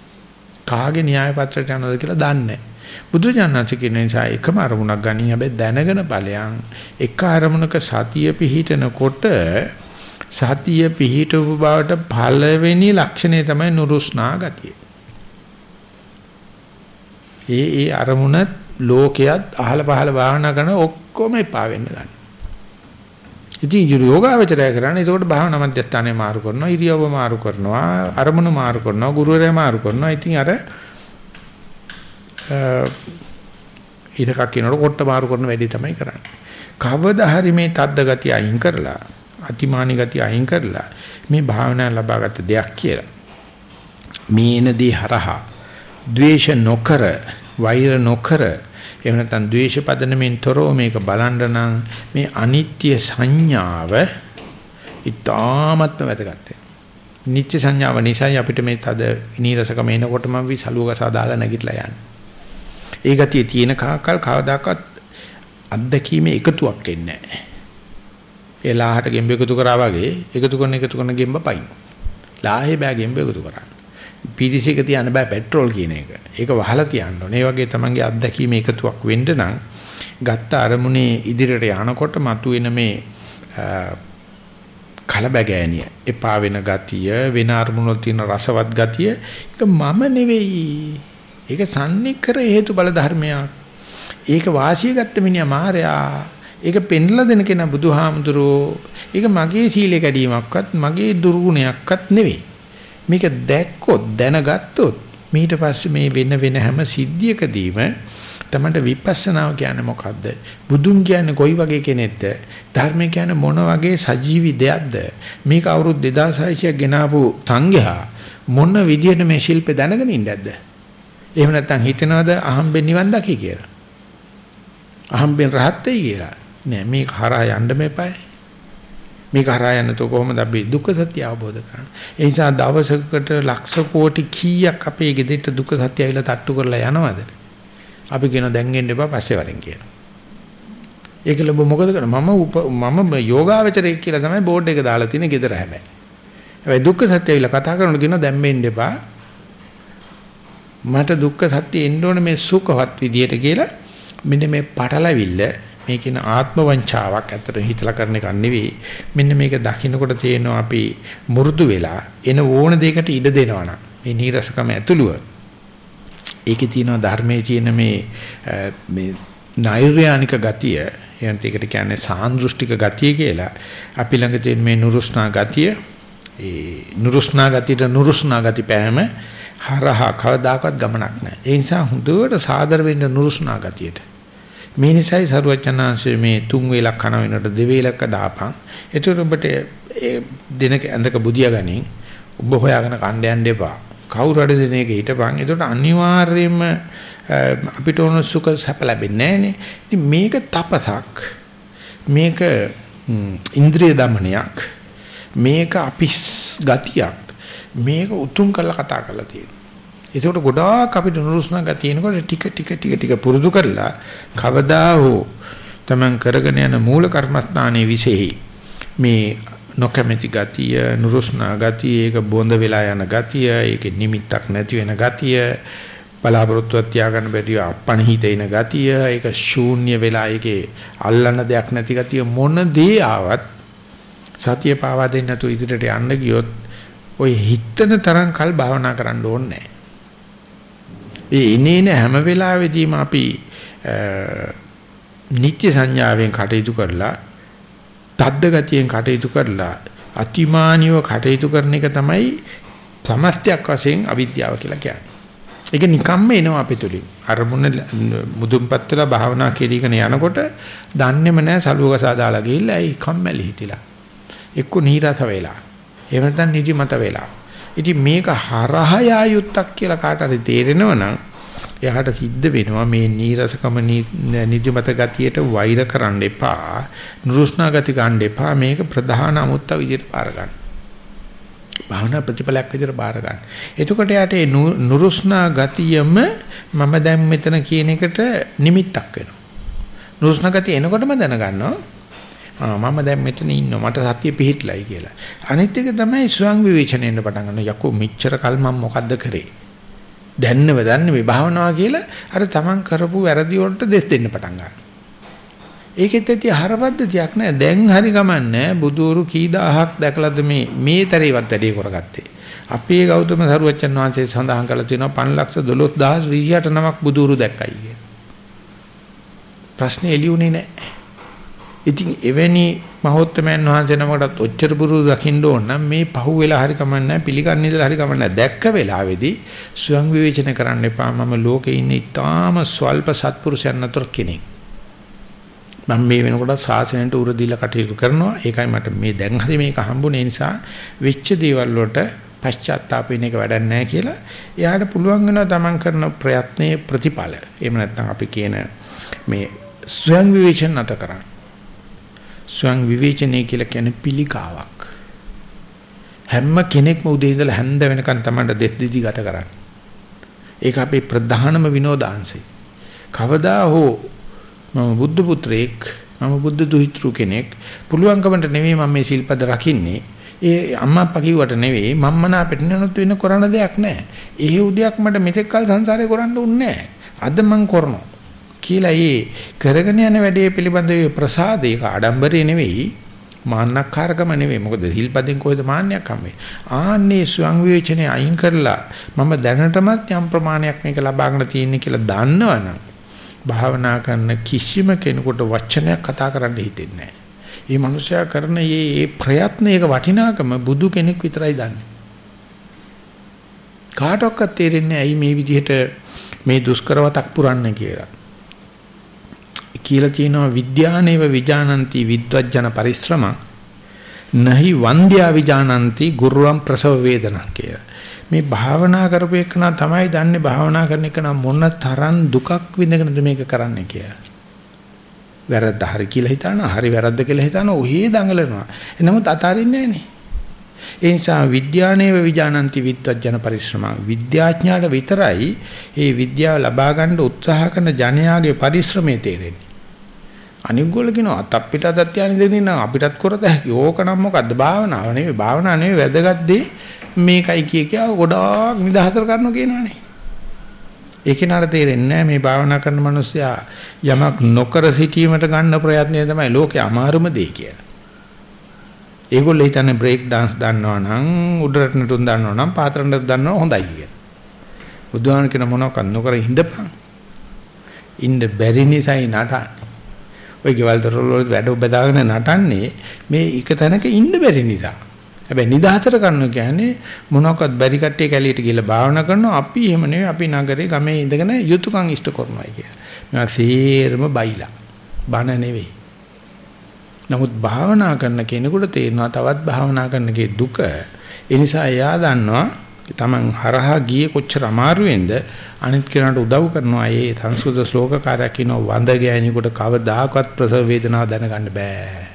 කාගේ න්‍යාය පත්‍රයට යනවද කියලා දන්නේ බුදුජානනාච කියන නිසා එකම අරමුණක් ගනි. හැබැයි දැනගෙන ඵලයන් එක අරමුණක සතිය පිහිටනකොට සතිය පිහිටවු බවට පළවෙනි ලක්ෂණය තමයි නුරුස්නා ගතිය. ඒ ඒ අරමුණ ලෝකයක් අහල පහල භාවනා කරන ඔක්කොම එපා වෙන්න ගන්න. ඉතින් යෝගාවචරය කරන්නේ ඒකට භාවනා මධ්‍යස්ථානේ මාරු කරනවා, ඉරියව්ව මාරු කරනවා, අරමුණු මාරු කරනවා, ගුරුවරයා මාරු කරනවා. ඉතින් අර ඉතකක් කියනකොට කොට මාරු කරන වැඩේ තමයි කරන්නේ. කවදා හරි මේ තද්ද ගතිය අයින් කරලා, අතිමානි ගතිය අයින් කරලා මේ භාවනාව ලබාගත් දෙයක් කියලා. මේනදී හරහා ද්වේෂ නොකර වෛර නොකර එහෙම නැත්නම් ද්වේෂ පදනමින් තොරව මේක බලන්න නම් මේ අනිත්‍ය සංඥාව ඊටාමත්ම වැදගත් නිත්‍ය සංඥාව නිසායි අපිට මේ තද නීරසකම එනකොටම අපි සලුවක සාදාලා නැගිටලා යන්නේ. ඒ ගතිය තියෙන කාකල් කවදාකවත් අත්දැකීමේ එකතුවක් එන්නේ නැහැ. ඒ ලාහට ගෙම්බ එකතු කරා වගේ එකතු කරන එකතු කරන ගෙම්බ පයින්. ලාහේ බෑ ගෙම්බ එකතු කරන්නේ. PDC එක තියන්න බෑ පෙට්‍රෝල් කියන එක. ඒක වහලා තියන්න ඕනේ. ඒ වගේ තමන්ගේ අත්දැකීම එකතුවක් වෙන්න නම් ගත්ත අරමුණේ ඉදිරියට යනකොට මතුවෙන මේ කලබගෑනිය, එපා වෙන ගතිය, වෙන අරමුණු වල තියෙන රසවත් ගතිය ඒක මම නෙවෙයි. ඒක සම්නිකර හේතු බල ධර්මයක්. ඒක වාසිය ගත්ත මිනිහා මායя. ඒක පෙන්ලා දෙන කෙනා බුදුහාමුදුරෝ. ඒක මගේ සීලේ කැඩීමක්වත් මගේ දුර්ගුණයක්වත් නෙවෙයි. මේක දැක්කොත් දැනගත්තොත් ඊට පස්සේ මේ වෙන වෙන හැම සිද්ධියකදීම තමන්ට විපස්සනාව කියන්නේ මොකද්ද? බුදුන් කියන්නේ කොයි වගේ කෙනෙක්ද? ධර්ම කියන්නේ මොන වගේ සජීවි දෙයක්ද? මේක අවුරුදු 2600ක් ගෙනාවු සංඝයා මොන විදියට මේ ශිල්පේ දැනගෙන ඉන්නේද? එහෙම නැත්නම් හිතනවද අහම්බෙන් නිවන් දකි කියලා? අහම්බෙන් රහත් වෙයි කියලා? නෑ මේක හරහා යන්න මේපයි. මේක හරහා යනතෝ කොහොමද අපි දුක්ඛ සත්‍ය අවබෝධ කරන්නේ? ඒ නිසා දවසකට ලක්ෂ කෝටි කීයක් අපේ ගෙදරට දුක්ඛ සත්‍ය ඇවිල්ලා තට්ටු කරලා යනවද? අපි කියන දැන් එන්න එපා පස්සේ වරෙන් කියලා. ඒක ලොබ මොකද කරන්නේ? මම මම යෝගාවචරයෙක් කියලා තමයි බෝඩ් එක දාලා තියෙන්නේ ගෙදර හැබැයි. හැබැයි දුක්ඛ සත්‍ය ඇවිල්ලා කතා කරනකොට කියනවා දැන් මෙන්න එපා. මට දුක්ඛ සත්‍ය එන්න ඕනේ මේ සුඛවත් විදියට කියලා මෙන්න මේ පටලවිල්ල මේ කියන ආත්ම වංචාවක් ඇත්තට හිතලා කරන එකක් නෙවෙයි. මෙන්න මේක දකින්නකොට තේනවා අපි මුරුදු වෙලා එන ඕන දෙයකට ඉඩ දෙනවනම් මේ නීරසකම ඇතුළුව ඒකේ තියෙන ධර්මයේ තියෙන මේ මේ නෛර්යානික ගතිය එයන්ට ඒකට කියන්නේ සාන්දෘෂ්ටික ගතිය කියලා අපි ළඟ තියෙන මේ නුරුස්නා ගතිය ඒ නුරුස්නා ගතියට නුරුස්නා ගති පෑම හරහා කවදාකවත් ගමනක් නැහැ. ඒ නිසා හොඳට සාදර වෙන්න නුරුස්නා ගතියට මේ නිසායි සරුවචනාංශයේ මේ තුන් වේලක් කන වෙනකොට දෙවේලක් දාපන්. ඒතර ඔබට ඒ දිනක ඇඳක බුදියා ගනින් ඔබ හොයාගෙන කණ්ඩ යන්න එපා. කවුරු හරි දෙන එක හිටපන්. ඒතර අනිවාර්යයෙන්ම අපිට ඕන සුඛ සැප ලැබෙන්නේ නැහනේ. ඉතින් මේක තපසක්. මේක ඉන්ද්‍රිය দমনයක්. මේක අපිස් ගතියක්. මේක උතුම් කරලා කතා කරලා තියෙනවා. ඒකට ගොඩාක් අපිට නුරුස්නා ගතියනකොට ටික ටික ටික ටික පුරුදු කරලා කවදා හෝ තමන් කරගෙන යන මූල කර්මස්ථානයේ විශේෂයි. මේ නොකමැති ගතිය නුරුස්නා ගතිය ඒක බොඳ වෙලා යන ගතිය ඒකේ නිමිත්තක් නැති වෙන ගතිය බලාපොරොත්තුවක් තියාගන්න බැරිව අපණහිත එන ගතිය ඒක ශූන්‍ය වෙලා ඒකේ අල්ලන දෙයක් නැති ගතිය මොන දේ ආවත් සතිය පාවා දෙන්න නැතුව ඉදිරියට යන්න ගියොත් ඔය හිතන තරම් කල් භාවනා කරන්න ඕනේ නැහැ. ඒ ඉනේන හැම වෙලාවෙදීම අපි නිත්‍ය සංඥාවෙන් කටයුතු කරලා තද්ද ගතියෙන් කටයුතු කරලා අතිමානියව කටයුතු කරන එක තමයි සමස්තයක් වශයෙන් අවිද්‍යාව කියලා කියන්නේ. ඒක නිකම්ම එනවා අපේ තුලින්. අරමුණ මුදුන්පත් වෙලා භාවනා කෙරීගෙන යනකොට දන්නේම නැහැ සලුවක සාදාලා ගිහිල්ලා ඒ කම්මැලි හිටිලා. එක්ක නීරස වෙලා. එහෙම නැත්නම් නිදි මත වෙලා. ඉතින් මේක හරහා යායුත්තක් කියලා කාට හරි තේරෙනව නම් එයාට සිද්ධ වෙනවා මේ නීරසකම නිදිමත ගතියට වෛර කරන්න එපා නුරුස්නා ගති ගන්න එපා මේක ප්‍රධාන අමුත්ත විදිහට පාර ගන්න. භාවනා ප්‍රතිපලයක් විදිහට බාර ගන්න. එතකොට යාට ඒ නුරුස්නා ගතියම මම දැන් මෙතන කියන එකට නිමිත්තක් වෙනවා. නුරුස්නා ගතිය එනකොටම දැනගන්නවා මම දැන් මෙතන ඉන්නවා මට සතිය පිහිట్లයි කියලා. අනිත් එක තමයි ස්වං විවේචනයෙන්ද පටන් ගන්න. යකෝ මෙච්චර කල් මම මොකද්ද කරේ? දැන්නව දන්නේ මේ භාවනාව කියලා අර තමන් කරපු වැරදි වලට දෙස් දෙන්න පටන් ගන්නවා. ඒකෙත් ඇති හරපද්ධතියක් නෑ. දැන් හරි ගමන්නේ බුදුරු කී දහහක් දැකලාද මේ මේ තරේවත් වැඩි කරගත්තේ. අපේ ගෞතම සරුවච්චන් වහන්සේ සඳහන් කළා තියෙනවා 512028 නමක් බුදුරු දැක්කයි කියලා. ප්‍රශ්නේ එළියුනේ නෑ. ඉතින් එවැනි මහෝත්තමයන් වහන්සේ නමකටත් ඔච්චර බුරු දකින්න ඕන නම් මේ පහු වෙලා හරි කමන්නේ පිළිගන්න ඉඳලා හරි කමන්නේ දැක්ක වෙලාවේදී ස්වයං විවේචන කරන්න එපා. මම ලෝකේ ඉන්න ඉතාම ස්වල්ප සත්පුරුෂයන් අතර කෙනෙක්. මම මේ වෙනකොට සාසනයට උර දීලා කටයුතු කරනවා. ඒකයි මට මේ දැන් හරි මේක හම්බුනේ. නිසා වෙච්ච දේවල් වලට පශ්චාත්තාප වෙන එක වැඩක් නැහැ කියලා එයාට පුළුවන් වෙනවා තමන් කරන ප්‍රයත්නයේ ප්‍රතිඵල. එහෙම නැත්නම් අපි කියන මේ ස්වයං විවේචන නැත කරන්න. ස්වයං විවේචනය කියලා කියන්නේ පිළිකාවක්. හැම කෙනෙක්ම උදේ ඉඳලා හැන්ද වෙනකන් තමයි දෙස් දිදි ගත කරන්නේ. ඒක අපේ ප්‍රධානම විනෝදාංශය. කවදා හෝ මම බුද්ධ පුත්‍රයෙක් මම බුද්ධ දුහිතෘ කෙනෙක් පුළුවන්කමට නෙවෙයි මම මේ සිල්පද රකින්නේ ඒ අම්මා අප්පා කිව්වට නෙවෙයි මම්මනා පිටිනනොත් වෙන කරන්න දෙයක් නැහැ. ඒ උදයක් මට මෙතෙක් කල සංසාරේ කරන්න උන්නේ අද මං කරනවා. කියලා ඒ කරගෙන යන වැඩේ පිළිබඳව ප්‍රසාදයක ආඩම්බරේ නෙවෙයි මාන්නක්කාරකම නෙවෙයි. මොකද සිල්පදෙන් කොහෙද මාන්නයක් හම්බෙන්නේ? ආන්නේ ස්වං විවේචනේ අයින් කරලා මම දැනටමත් යම් ප්‍රමාණයක් මේක ලබාගෙන තියෙන්නේ කියලා දන්නවනම් භාවනා කරන කිසිම කෙනෙකුට වචනයක් කතා කරන්න හිතෙන්නේ නැහැ. මේ මිනිසයා කරන මේ ප්‍රයත්නයක වටිනාකම බුදු කෙනෙක් විතරයි දන්නේ. කාටවත් තේරෙන්නේ ඇයි මේ විදිහට මේ දුෂ්කරවතක් පුරන්නේ කියලා. කියලා තියෙනවා විද්‍යානේව විජානಂತಿ විද්වජන පරිශ්‍රම නහි වන්ද්‍යා විජානಂತಿ ගුරුවම් ප්‍රසව වේදනා කියලා. මේ භාවනා කරපු එකනා තමයි දන්නේ භාවනා කරන එකනා මොන තරම් දුකක් විඳගෙනද මේක කරන්න කියලා. වැරද්ද හරි කියලා හිතන හරි වැරද්ද කියලා හිතන ඔහේ දඟලනවා. එනමුත් අතාරින්නේ නැහනේ. ඒ නිසා විද්‍යානේව විජානಂತಿ විද්වජන පරිශ්‍රම විද්‍යාඥාට විතරයි මේ විද්‍යාව ලබා ගන්න උත්සාහ කරන ජනයාගේ පරිශ්‍රමයේ තේරෙන්නේ. අනික් ගොල්ල කියනවා අත අපිට අදත් යන්නේ දෙන්නේ නම් අපිටත් කරත හැකි. ඕක නම් මොකද්ද භාවනාව නෙවෙයි භාවනාව නෙවෙයි වැදගත් දේ මේකයි කිය කියා ගොඩාක් නිදහසට කරනවා කියනවනේ. ඒක නතර තේරෙන්නේ නැහැ මේ භාවනා කරන මිනිස්සයා යමක් නොකර සිටීමට ගන්න ප්‍රයත්නය තමයි ලෝකේ අමාරුම දේ කියලා. ඒගොල්ලෝ හිතන්නේ බ්‍රේක් dance දන්නවා නම් උඩරට නටුන් දන්නවා නම් පාතරණ්ඩ දන්නවා හොඳයි කියලා. බුදුහාම කියන මොනවක් නොකර හිඳපන්. ඉන්න බැරි නිසායි නටන්නේ. ඔය ගෙවල් දොරවල් වල වැඩ බෙදාගෙන නටන්නේ මේ එක තැනක ඉන්න බැරි නිසා. හැබැයි නිදහසට කරනවා කියන්නේ මොනවාක්වත් බැරි කට්ටිය කැලියට ගිහලා භාවනා කරනවා අපි එහෙම නෙවෙයි අපි නගරේ ගමේ ඉඳගෙන යුතුයකම් ඉෂ්ට කරනවා කියලා. මේවා සේරම බයිලා. බන නෙවෙයි. නමුත් භාවනා කරන කෙනෙකුට තේරෙනවා තවත් භාවනා කරන එකේ දුක. ඒ නිසා එයා දන්නවා තමන් හරහා ගියේ කොච්චර අමාරුවෙන්ද අනිත් කෙනාට උදව් කරනවා. ඒ සංස්කෘත ශ්ලෝකකාරයා කියනවා වඳ ගෑණියෙකුට කවදාකවත් ප්‍රසව වේදනාව දැනගන්න බෑ.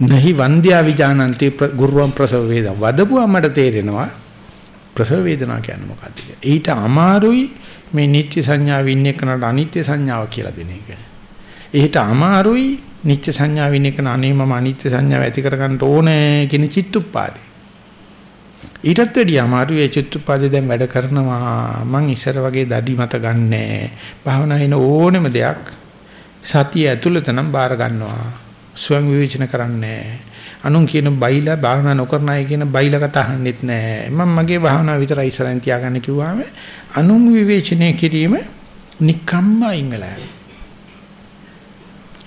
නහි වන්ද්‍යා විජානන්ති ගුරුවම් ප්‍රසව වේදනා වදපුවමට තේරෙනවා ප්‍රසව වේදනා කියන්නේ මොකක්ද කියලා. ඊට අමාරුයි මේ නිත්‍ය සංඥාව ඉන්නේ කනට අනිත්‍ය සංඥාව කියලා දෙන එක. ඊට අමාරුයි නිත්‍ය සංඥාව ඉන්නේ කන අනේ මම අනිත්‍ය සංඥාව ඇති කරගන්න ඕනේ කියන චිත්තුප්පාදේ. ඊටත් වැඩිය අමාරුයි ඒ චිත්තුප්පාදේ දැන් වැඩ කරනවා මං ඉස්සර වගේ දඩි මත ගන්නෑ. භාවනාවේ ඕනෙම දෙයක් සතිය ඇතුළත නම් බාර ගන්නවා. ස්වයං විවේචන කරන්නේ අනුන් කියන බයිලා භාවනා නොකරන අය කියන බයිලා කතා අහන්නෙත් නැහැ මම මගේ භාවනාව විතරයි ඉස්සරහින් තියාගන්න කිව්වම අනුන් විවේචනය කිරීම නිකම්ම අයින් වෙලා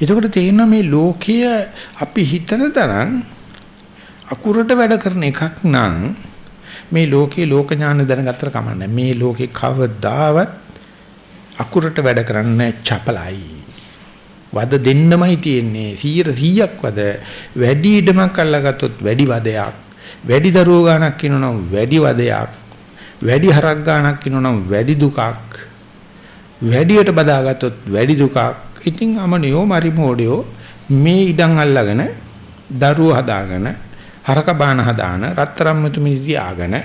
එතකොට තේරෙනවා මේ ලෝකය අපි හිතන තරම් අකුරට වැඩ කරන එකක් නම් මේ ලෝකේ ලෝක ඥාන දැනගත්තර කමන්නේ මේ ලෝකේ කවදාවත් අකුරට වැඩ කරන්නේ චපලයි. වද දෙන්නමයි තියෙන්නේ. 100ක් වද. වැඩි ඉඩමක් අල්ලගත්තොත් වැඩි වදයක්. වැඩි දරුවෝ ගාණක් ඉන්නවනම් වැඩි වදයක්. වැඩි හරක් ගාණක් ඉන්නවනම් වැඩි දුකක්. වැඩියට බදාගත්තොත් වැඩි දුකක්. ඉතින් අමනියෝ මරිමෝඩියෝ මේ ඉඩම් අල්ලගෙන දරුවෝ හදාගෙන හරක බාන හදාන රත්තරම් මුතුමිදි ආගෙන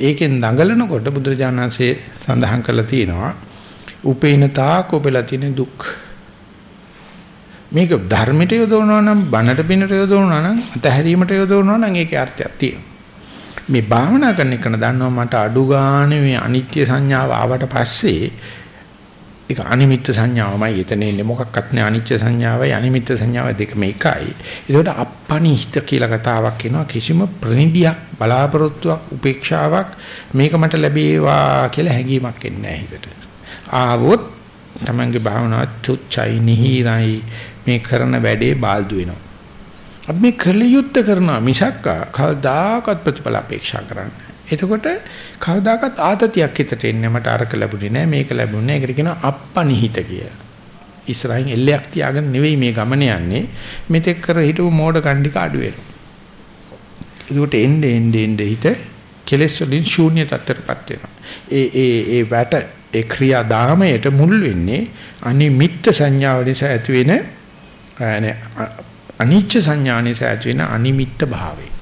ඒකෙන් දඟලනකොට බුදුරජාණන්සේ සඳහන් කරලා තියෙනවා උපේන තාක ඔබලා තියෙන දුක් මේක ධර්මයට යොදවනවා නම් බණට පිනට යොදවනවා නම් අතහැරීමට යොදවනවා නම් ඒකේ අර්ථයක් තියෙනවා. මේ භාවනා කරන එක දන්නවා මට අඩු ගානේ මේ අනිත්‍ය සංඥාව ආවට පස්සේ ඒක අනිමිත්ත සංඥාවමයි එතන ඉන්නේ මොකක්වත් නෑ අනිත්‍ය සංඥාවයි අනිමිත්ත සංඥාව දෙකම එකයි. ඒකට අපනිෂ්ඨ කියලා කතාවක් එනවා කිසිම ප්‍රනිධියක් බලාපොරොත්තුවක් උපේක්ෂාවක් මේක මට ලැබේවා කියලා හැඟීමක් එන්නේ නෑ හිතට. ආවොත් තමන්ගේ භාවනාව තුච්චයි නිහිරයි මේ කරන වැඩේ බාල්දු වෙනවා. අපි මේ කලියුත්ත කරනවා මිසක් කවදාකවත් ප්‍රතිඵල අපේක්ෂා කරන්නේ එතකොට කවදාකවත් ආතතියක් හිතට එන්නේ මට අරක ලැබුණේ නැහැ මේක ලැබුණේ නැහැ. ඒකට කියනවා අප්පනිහිත කියලා. ඉස්රායින් එල්ලයක් තියාගෙන නෙවෙයි මේ ගමන යන්නේ. මෙතෙක් කර හිටපු මෝඩ කණ්ඩික අඩු වෙනවා. ඒකට එන්නේ එන්නේ එන්නේ හිත කෙලෙස් වලින් ශූන්‍ය තත්ත්වයටපත් වෙනවා. ඒ ඒ ඒ වැට ඒ ක්‍රියාදාමයට මුල් වෙන්නේ අනිමිත්ත සංඥාව නිසා ඇති වෙන අනිච්ච සංඥා නිසා ඇති වෙන අනිමිත්ත භාවය.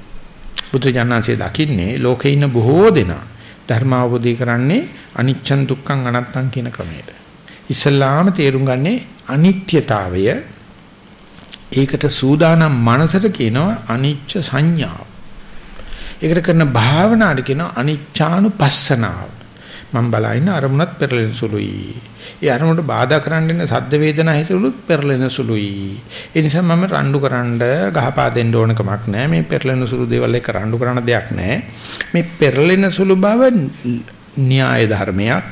බුදුජානනාංශයේ දකින්නේ ලෝකේ ඉන්න බොහෝ දෙනා ධර්ම අවබෝධය කරන්නේ අනිච්චන් දුක්ඛං අනත්තං කියන ක්‍රමයට. ඉස්ලාම තේරුම් ගන්නේ අනිත්‍යතාවය ඒකට සූදානම් මනසට කියනවා අනිච්ච සංඥාව. ඒකට කරන භාවනාවට කියනවා අනිච්චානුපස්සනාව. මම බලයින අරමුණත් පෙරලෙන සුළුයි. ඒ අරමුණට බාධා කරන්න ඉන්න සද්ද වේදනා හිතවලුත් පෙරලෙන සුළුයි. ඒ නිසා මම රණ්ඩු කරන්න ගහපා දෙන්න ඕන කමක් නැහැ. මේ පෙරලෙන සුළු දේවල් එක රණ්ඩු කරන දෙයක් නැහැ. මේ පෙරලෙන සුළු බව න්‍යාය ධර්මයක්,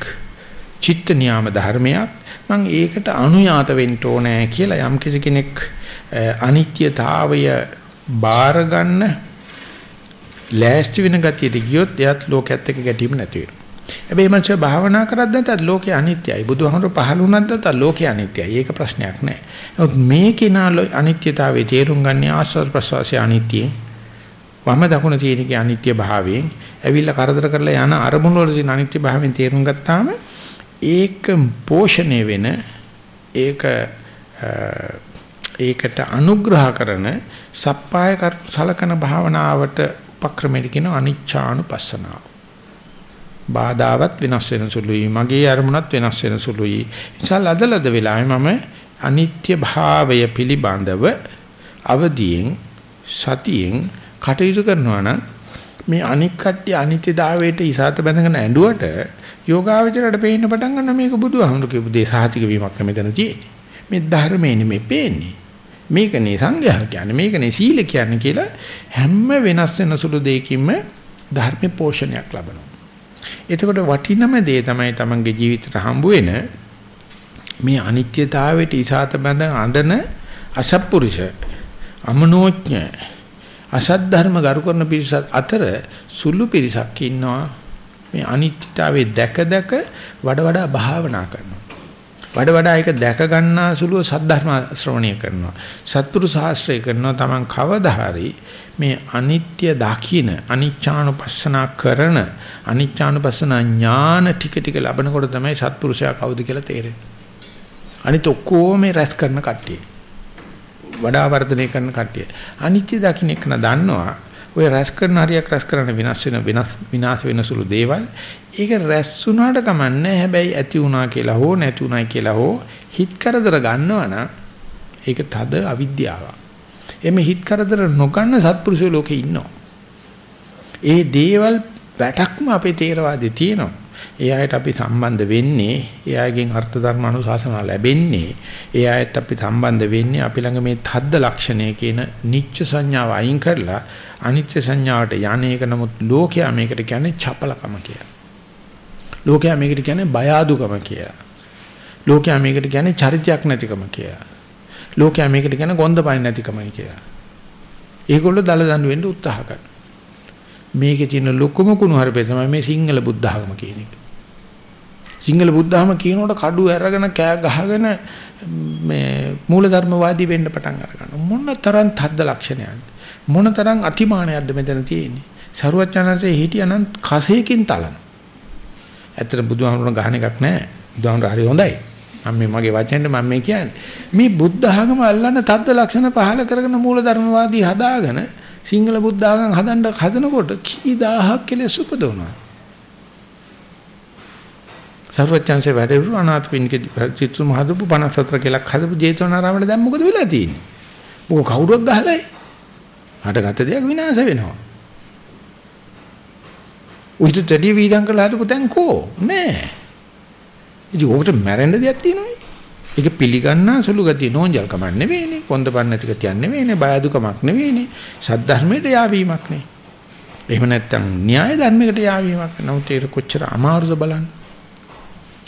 චිත්ත නියාම ධර්මයක්. මම ඒකට අනුයාත වෙන්න ඕනේ කියලා යම් කෙනෙක් අනිත්‍යතාවය බාර ගන්න ලෑස්ති වෙන ගතියට ගියොත් එයත් ලෝකයේත් එක්ක ගැටීම නැති වෙනවා. හැබැයි මං භාවනා කරද්දී නැත්නම් ලෝකේ අනිත්‍යයි. බුදුහාමුදුරු පහළ වුණත් නැත්නම් ලෝකේ අනිත්‍යයි. ඒක ප්‍රශ්නයක් නෑ. නමුත් මේ කිනා අනිත්‍යතාවයේ තේරුම් ගන්න ආස්වාද ප්‍රසවාසය අනිත්‍යයි. වම දකුණ තියෙනකේ අනිත්‍ය භාවයෙන් ඇවිල්ලා කරදර කරලා යන අරමුණු වල තියෙන අනිත්‍ය භාවයෙන් තේරුම් ගත්තාම ඒක පෝෂණය වෙන ඒක ඒකට අනුග්‍රහ කරන සප්පාය සලකන භාවනාවට උපක්‍රමයට කියන අනිච්චානුපස්සනාව. බාධාවත් වෙනස් වෙන සුළුයි. මගේ අරමුණත් වෙනස් වෙන සුළුයි. නිසා ලදලද වෙලාවේ මම අනිත්‍ය භාවය පිළිබඳව අවදියෙන් සතියෙන් කටයුතු කරනවා නම් මේ අනික් කට්ටිය අනිත්‍යතාවයට ඉසాత බැඳගෙන ඇඬුවට යෝගාවචරයට පේන්න පටන් ගන්න මේක බුදුහාමුදුරු කියපු දේ සාහිතික වීමක් නෙමෙතන තියෙන්නේ. මේ ධර්මයේ නෙමෙයි පේන්නේ. මේකනේ සංඝයා කියන්නේ මේකනේ සීල කියන්නේ කියලා හැම වෙනස් වෙන සුළු දෙයකින්ම ධර්ම පෝෂණයක් ලබනවා. එතකොට වටිනම දේ තමයි තමන්ගේ ජීවිතයට හම්බ වෙන මේ අනිත්‍යතාවයට ඉසాత බඳ අඬන අසත්පුරුෂ අමනෝඥ අසත් ධර්ම ගරු කරන පිරිස අතර සුළු පිරිසක් ඉන්නවා. මේ අනිත්‍යතාවයේ දැක දැක වඩ වඩා භාවනා කරනවා. වඩ වඩා ඒක දැක ගන්නා සුළුව සද්ධර්ම ශ්‍රවණය කරනවා සත්පුරු ශාස්ත්‍රය කරනවා Taman කවදා හරි මේ අනිත්‍ය දකින අනිච්ඡානුපස්සනා කරන අනිච්ඡානුපස්සනා ඥාන ටික ටික ලැබනකොට තමයි සත්පුරුෂයා කවුද කියලා තේරෙන්නේ. අනිත ඔක්කොම රැස් කරන කට්ටිය. වඩා වර්ධනය කරන කට්ටිය. අනිත්‍ය දකින්න එක දන්නවා. ඔය රැස් කරන හරියක් රැස් කරන විනාශ වෙන වෙනස් විනාශ වෙන සුළු දේවල් ඒක රැස් වුණාට කමන්නේ හැබැයි ඇති වුණා කියලා හෝ නැති වුණා කියලා හෝ හිත කරදර ගන්නවනම් ඒක තද අවිද්‍යාවක්. එමෙ හිත කරදර නොගන්න සත්පුරුෂයෝ ලෝකේ ඉන්නවා. ඒ දේවල් වැටක්ම අපේ තේරවාදේ තියෙනවා. ඒ අයට අපි සම්බන්ධ වෙන්නේ, ඒ අයගෙන් අර්ථ ධර්ම අනුශාසනා ලැබෙන්නේ, ඒ අයත් අපි සම්බන්ධ වෙන්නේ අපි ළඟ මේ තද්ද ලක්ෂණය කියන නිච්ච සංඥාව අයින් කරලා අනිත්‍ය සංඥාවට යන්නේක නමුත් ලෝකයා මේකට කියන්නේ චපලකම කියලා. ලෝකයා මේකට කියන්නේ බය අඩුකම කියලා. ලෝකයා මේකට කියන්නේ චරිතයක් නැතිකම කියලා. ලෝකයා මේකට කියන ගොන්දපයින් නැතිකමයි කියලා. ඒගොල්ලෝ දල දඬු වෙන්න උත්සාහ කරනවා. මේකේ තියෙන ලොකුම කුණු හරපේ තමයි මේ සිංහල බුද්ධ ආගම කියන එක. සිංහල බුද්ධ ආගම කියනකොට කඩු ඇරගෙන කෑ ගහගෙන මේ මූලධර්මවාදී වෙන්න පටන් අරගන්නවා. මොන තරම් තද්ද ලක්ෂණයක්ද? මොන තරම් අතිමානයක්ද මෙතන තියෙන්නේ? සරුවචනanse හිටියනම් කසේකින් තලන. ඇත්තට බුදුහාමුදුරන් ගහන එකක් නැහැ. බුදුහාමුදුර හරි හොඳයි. මම මේ මගේ වචෙන්ද මම මේ කියන්නේ මේ බුද්ධ ආගම අල්ලන්න තද්ද ලක්ෂණ පහල කරගෙන මූලධර්මවාදී හදාගෙන සිංහල බුද්ධ ආගම හදන්න හදනකොට කී දහහක් කෙලෙස් උපදවනවා සර්වඥාන්සේ වැඩිරු අනාථපිණ්ඩික චිත්‍ර මහදපු 54 කෙලක් හදපු ජේතවනාරාමයට දැන් මොකද වෙලා තියෙන්නේ මොක කවුරුවක් ගහලායි හටගත්ත දෙයක් විනාශ වෙනවා උහිත දෙඩි වීදම් කරලා හදපු තැන් කෝ නෑ ඉතින් ඕකට මැරෙන්න දෙයක් තියෙනවනේ. ඒක පිළිගන්නා සුළු ගතිය නෝන්ජල්කමක් නෙවෙයිනේ. කොන්දපන් නැති ගතියක් නෙවෙයිනේ. බය අදුකමක් නෙවෙයිනේ. සද්ධර්මයට යාවීමක් නේ. එහෙම නැත්නම් න්‍යාය ධර්මයකට යාවීමක්. නමුත් ඒක කොච්චර අමාරුද බලන්න.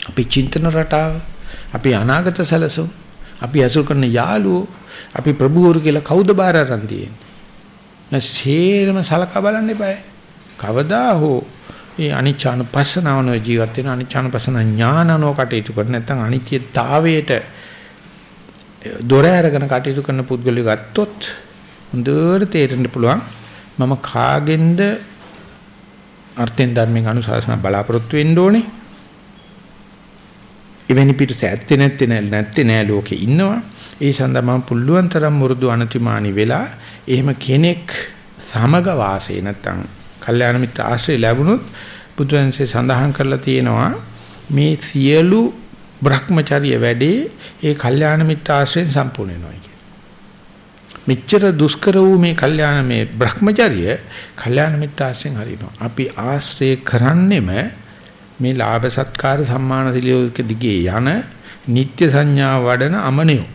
අපි චින්තන රටාව, අපි අනාගත සැලසුම්, අපි අසුර කරන යාළුවෝ, අපි ප්‍රභූවරු කියලා කවුද බාර අරන් තියෙන්නේ? නැසේරම සලකා බලන්න එපා. කවදා හෝ ඒ අනිච්චානුපස්සනාවන ජීවත් වෙන අනිච්චානුපස්සන ඥානනෝ කටයුතු කර නැත්නම් අනිත්‍යතාවයට දොර අරගෙන කටයුතු කරන පුද්ගලයෙක් ගත්තොත් හොඳට තේරෙන්න පුළුවන් මම කාගෙන්ද අර්ථෙන් ධර්මෙන් අනුශාසනා බලාපොරොත්තු වෙන්න ඕනේ. එවැනි පිටස ඇත්තේ නැත්තේ නැත්තේ නෑ ලෝකේ ඉන්නවා. ඒ සඳහා මම පුළුවන් තරම් මුරුදු අනතිමානි වෙලා එහෙම කෙනෙක් සමග වාසේ නැත්තම් කල්යාණ මිත්‍ර ආශ්‍රය ලැබුණොත් බුදුන්සේ සඳහන් කරලා තියෙනවා මේ සියලු Brahmacharya වැඩේ ඒ කල්යාණ මිත්‍ර ආශ්‍රයෙන් සම්පූර්ණ වෙනවා කියන. මෙච්චර දුෂ්කර වූ මේ කල්යාණ මේ Brahmacharya කල්යාණ මිත්‍ර ආශ්‍රයෙන් හරිනවා. අපි ආශ්‍රය කරන්නෙම මේ ලාභ සත්කාර සම්මාන සිලියෝක දිගේ යන නিত্য සංඥා වඩන අමනියෝ.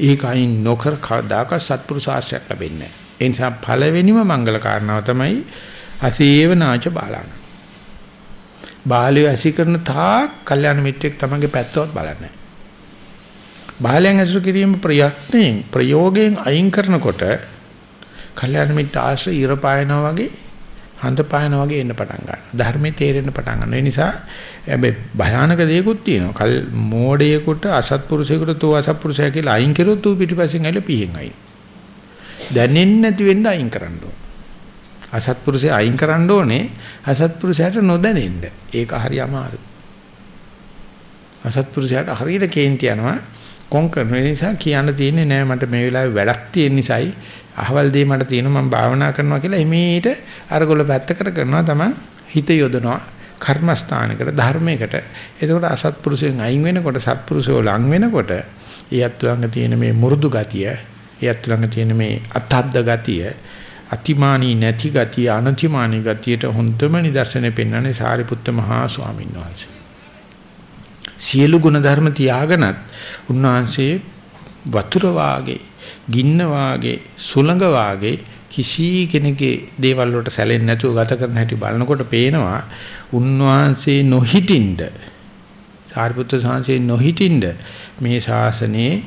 ඒකයින් නොකර කවදාක සත්පුරුෂ ආශ්‍රයක් ලැබෙන්නේ නැහැ. ඒ නිසා පළවෙනිම මංගල කාරණාව තමයි අසේවනාච බාලාන. බාලය ඇසි කරන තාක් කල්යාණ මිත්‍රෙක් තමන්ගේ පැත්තවත් බලන්නේ බාලයන් ඇසුරු කිරීම ප්‍රයත්නයෙන් ප්‍රයෝගයෙන් අයින් කරනකොට කල්යාණ මිත්‍ර ආශ්‍රය ඉර පායනවා වගේ හඳ පායනවා වගේ එන්න පටන් ගන්නවා. ධර්මයේ තේරෙන්න පටන් ගන්නවා. ඒ නිසා හැබැයි භයානක දේකුත් තියෙනවා. කල් මෝඩයෙකුට අසත්පුරුෂයෙකුට තෝ අසත්පුරුෂයා කියලා අයින් කරොත් ඌ පිටිපස්සෙන් ඇවිල්ලා පීහෙන් අයින්. දැනෙන්නේ නැති වෙන්න අයින් කරන්න ඕන. අසත්පුරුෂයා අයින් කරන්න ඕනේ අසත්පුරුෂයාට නොදැනෙන්න. ඒක හරි අමාරුයි. අසත්පුරුෂයාට හරියට කේන්ති යනවා. කොන් කරන නිසා කියන්න තියෙන්නේ නෑ මට මේ වෙලාවේ වැඩක් තියෙන නිසායි අහවල් දේ මට තියෙනවා මම භාවනා කරනවා කියලා එමෙහිට අරගොල්ල පැත්තකට කරනවා තමයි හිත යොදනවා කර්මස්ථානයකට ධර්මයකට එතකොට අසත්පුරුෂයෙන් අයින් වෙනකොට සත්පුරුෂෝ ලං වෙනකොට ඒ අත්ලංග තියෙන මේ මුරුදු ගතිය ඒ අත්ලංග තියෙන මේ අතද්ද ගතිය අතිමානී නැති ගතිය අනතිමානී ගතියට හොඳම නිදර්ශනය පෙන්වන්නේ සාරිපුත්ත මහා ස්වාමීන් වහන්සේ. සියලු ගුණ ධර්ම තියාගෙනත් උන්වහන්සේ වතුර වාගේ, ගින්න වාගේ, සුළඟ වාගේ කිසි කෙනෙකුගේ දේවල් වලට සැලෙන්නේ නැතුව ගත කරන හැටි බලනකොට පේනවා උන්වහන්සේ නොහිටින්ද සාරිපුත්‍ර සාංශේ නොහිටින්ද මේ ශාසනයේ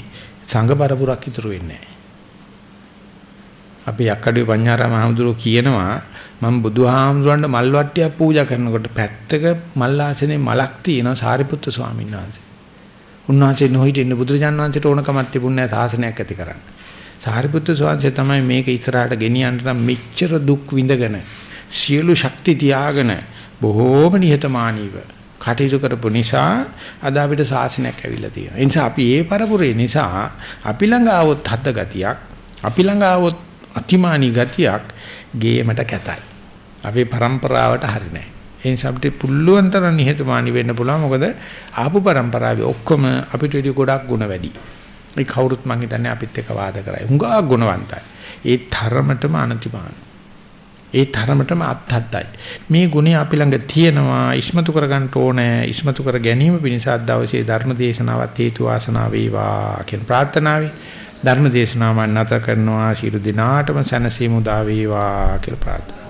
සංඝ පරපුරක් ඉතුරු වෙන්නේ නැහැ. අපි යක්කඩේ පඤ්ඤාරාම හඳුරෝ කියනවා මම බුදුහාමුදුරන්ට මල් වට්ටියක් පූජා කරනකොට පැත්තක මල් ආසනේ මලක් තියෙනවා සාරිපුත්‍ර ස්වාමීන් වහන්සේ. උන්වහන්සේ නොහිටින්න බුදුරජාණන් වහන්සේට ඕනකමක් තිබුණේ නැහැ සාසනයක් ඇති කරන්න. සාරිපුත්‍ර ස්වාමීන් තමයි මේක ඉස්සරහට ගෙනියන්න නම් මෙච්චර දුක් විඳගෙන සියලු ශක්ති තියාගෙන බොහෝම නිහතමානීව කටයුතු කරපු නිසා අද අපිට සාසනයක් ඇවිල්ලා තියෙනවා. ඒ නිසා අපි ඒ පරපුරේ නිසා අපි ළඟ ආවොත් හත් ගතියක් අපි ළඟ ආවොත් අතිමානී ගතියක් ගේමට කැතයි. අපේ પરම්පරාවට හරි නැහැ. ඒ නිසා අපිට පුළුවන් තරම් නිහතමානී වෙන්න පුළුවන්. මොකද ආපු પરම්පරාවේ ඔක්කොම අපිට වැඩි ගොඩක් ಗುಣ වැඩි. ඒ කවුරුත් මං හිතන්නේ අපිත් එක්ක වාද කරයි. හුඟා ගුණවන්තයි. ඒ තරමටම අනතිමාන. ඒ තරමටම අත්හත්යි. මේ ගුණය අපි ළඟ තියෙනවා. ඉස්මතු කරගන්න ඕනේ. ඉස්මතු කර ගැනීම පිණිස අදවසේ ධර්ම දේශනාවත් හේතු වාසනා වේවා කියන ප්‍රාර්ථනාවයි. ධර්ම දේශනාව මම නැත කරනවා. ශිරු දිනාටම සැනසීම උදා වේවා කියලා ප්‍රාර්ථනා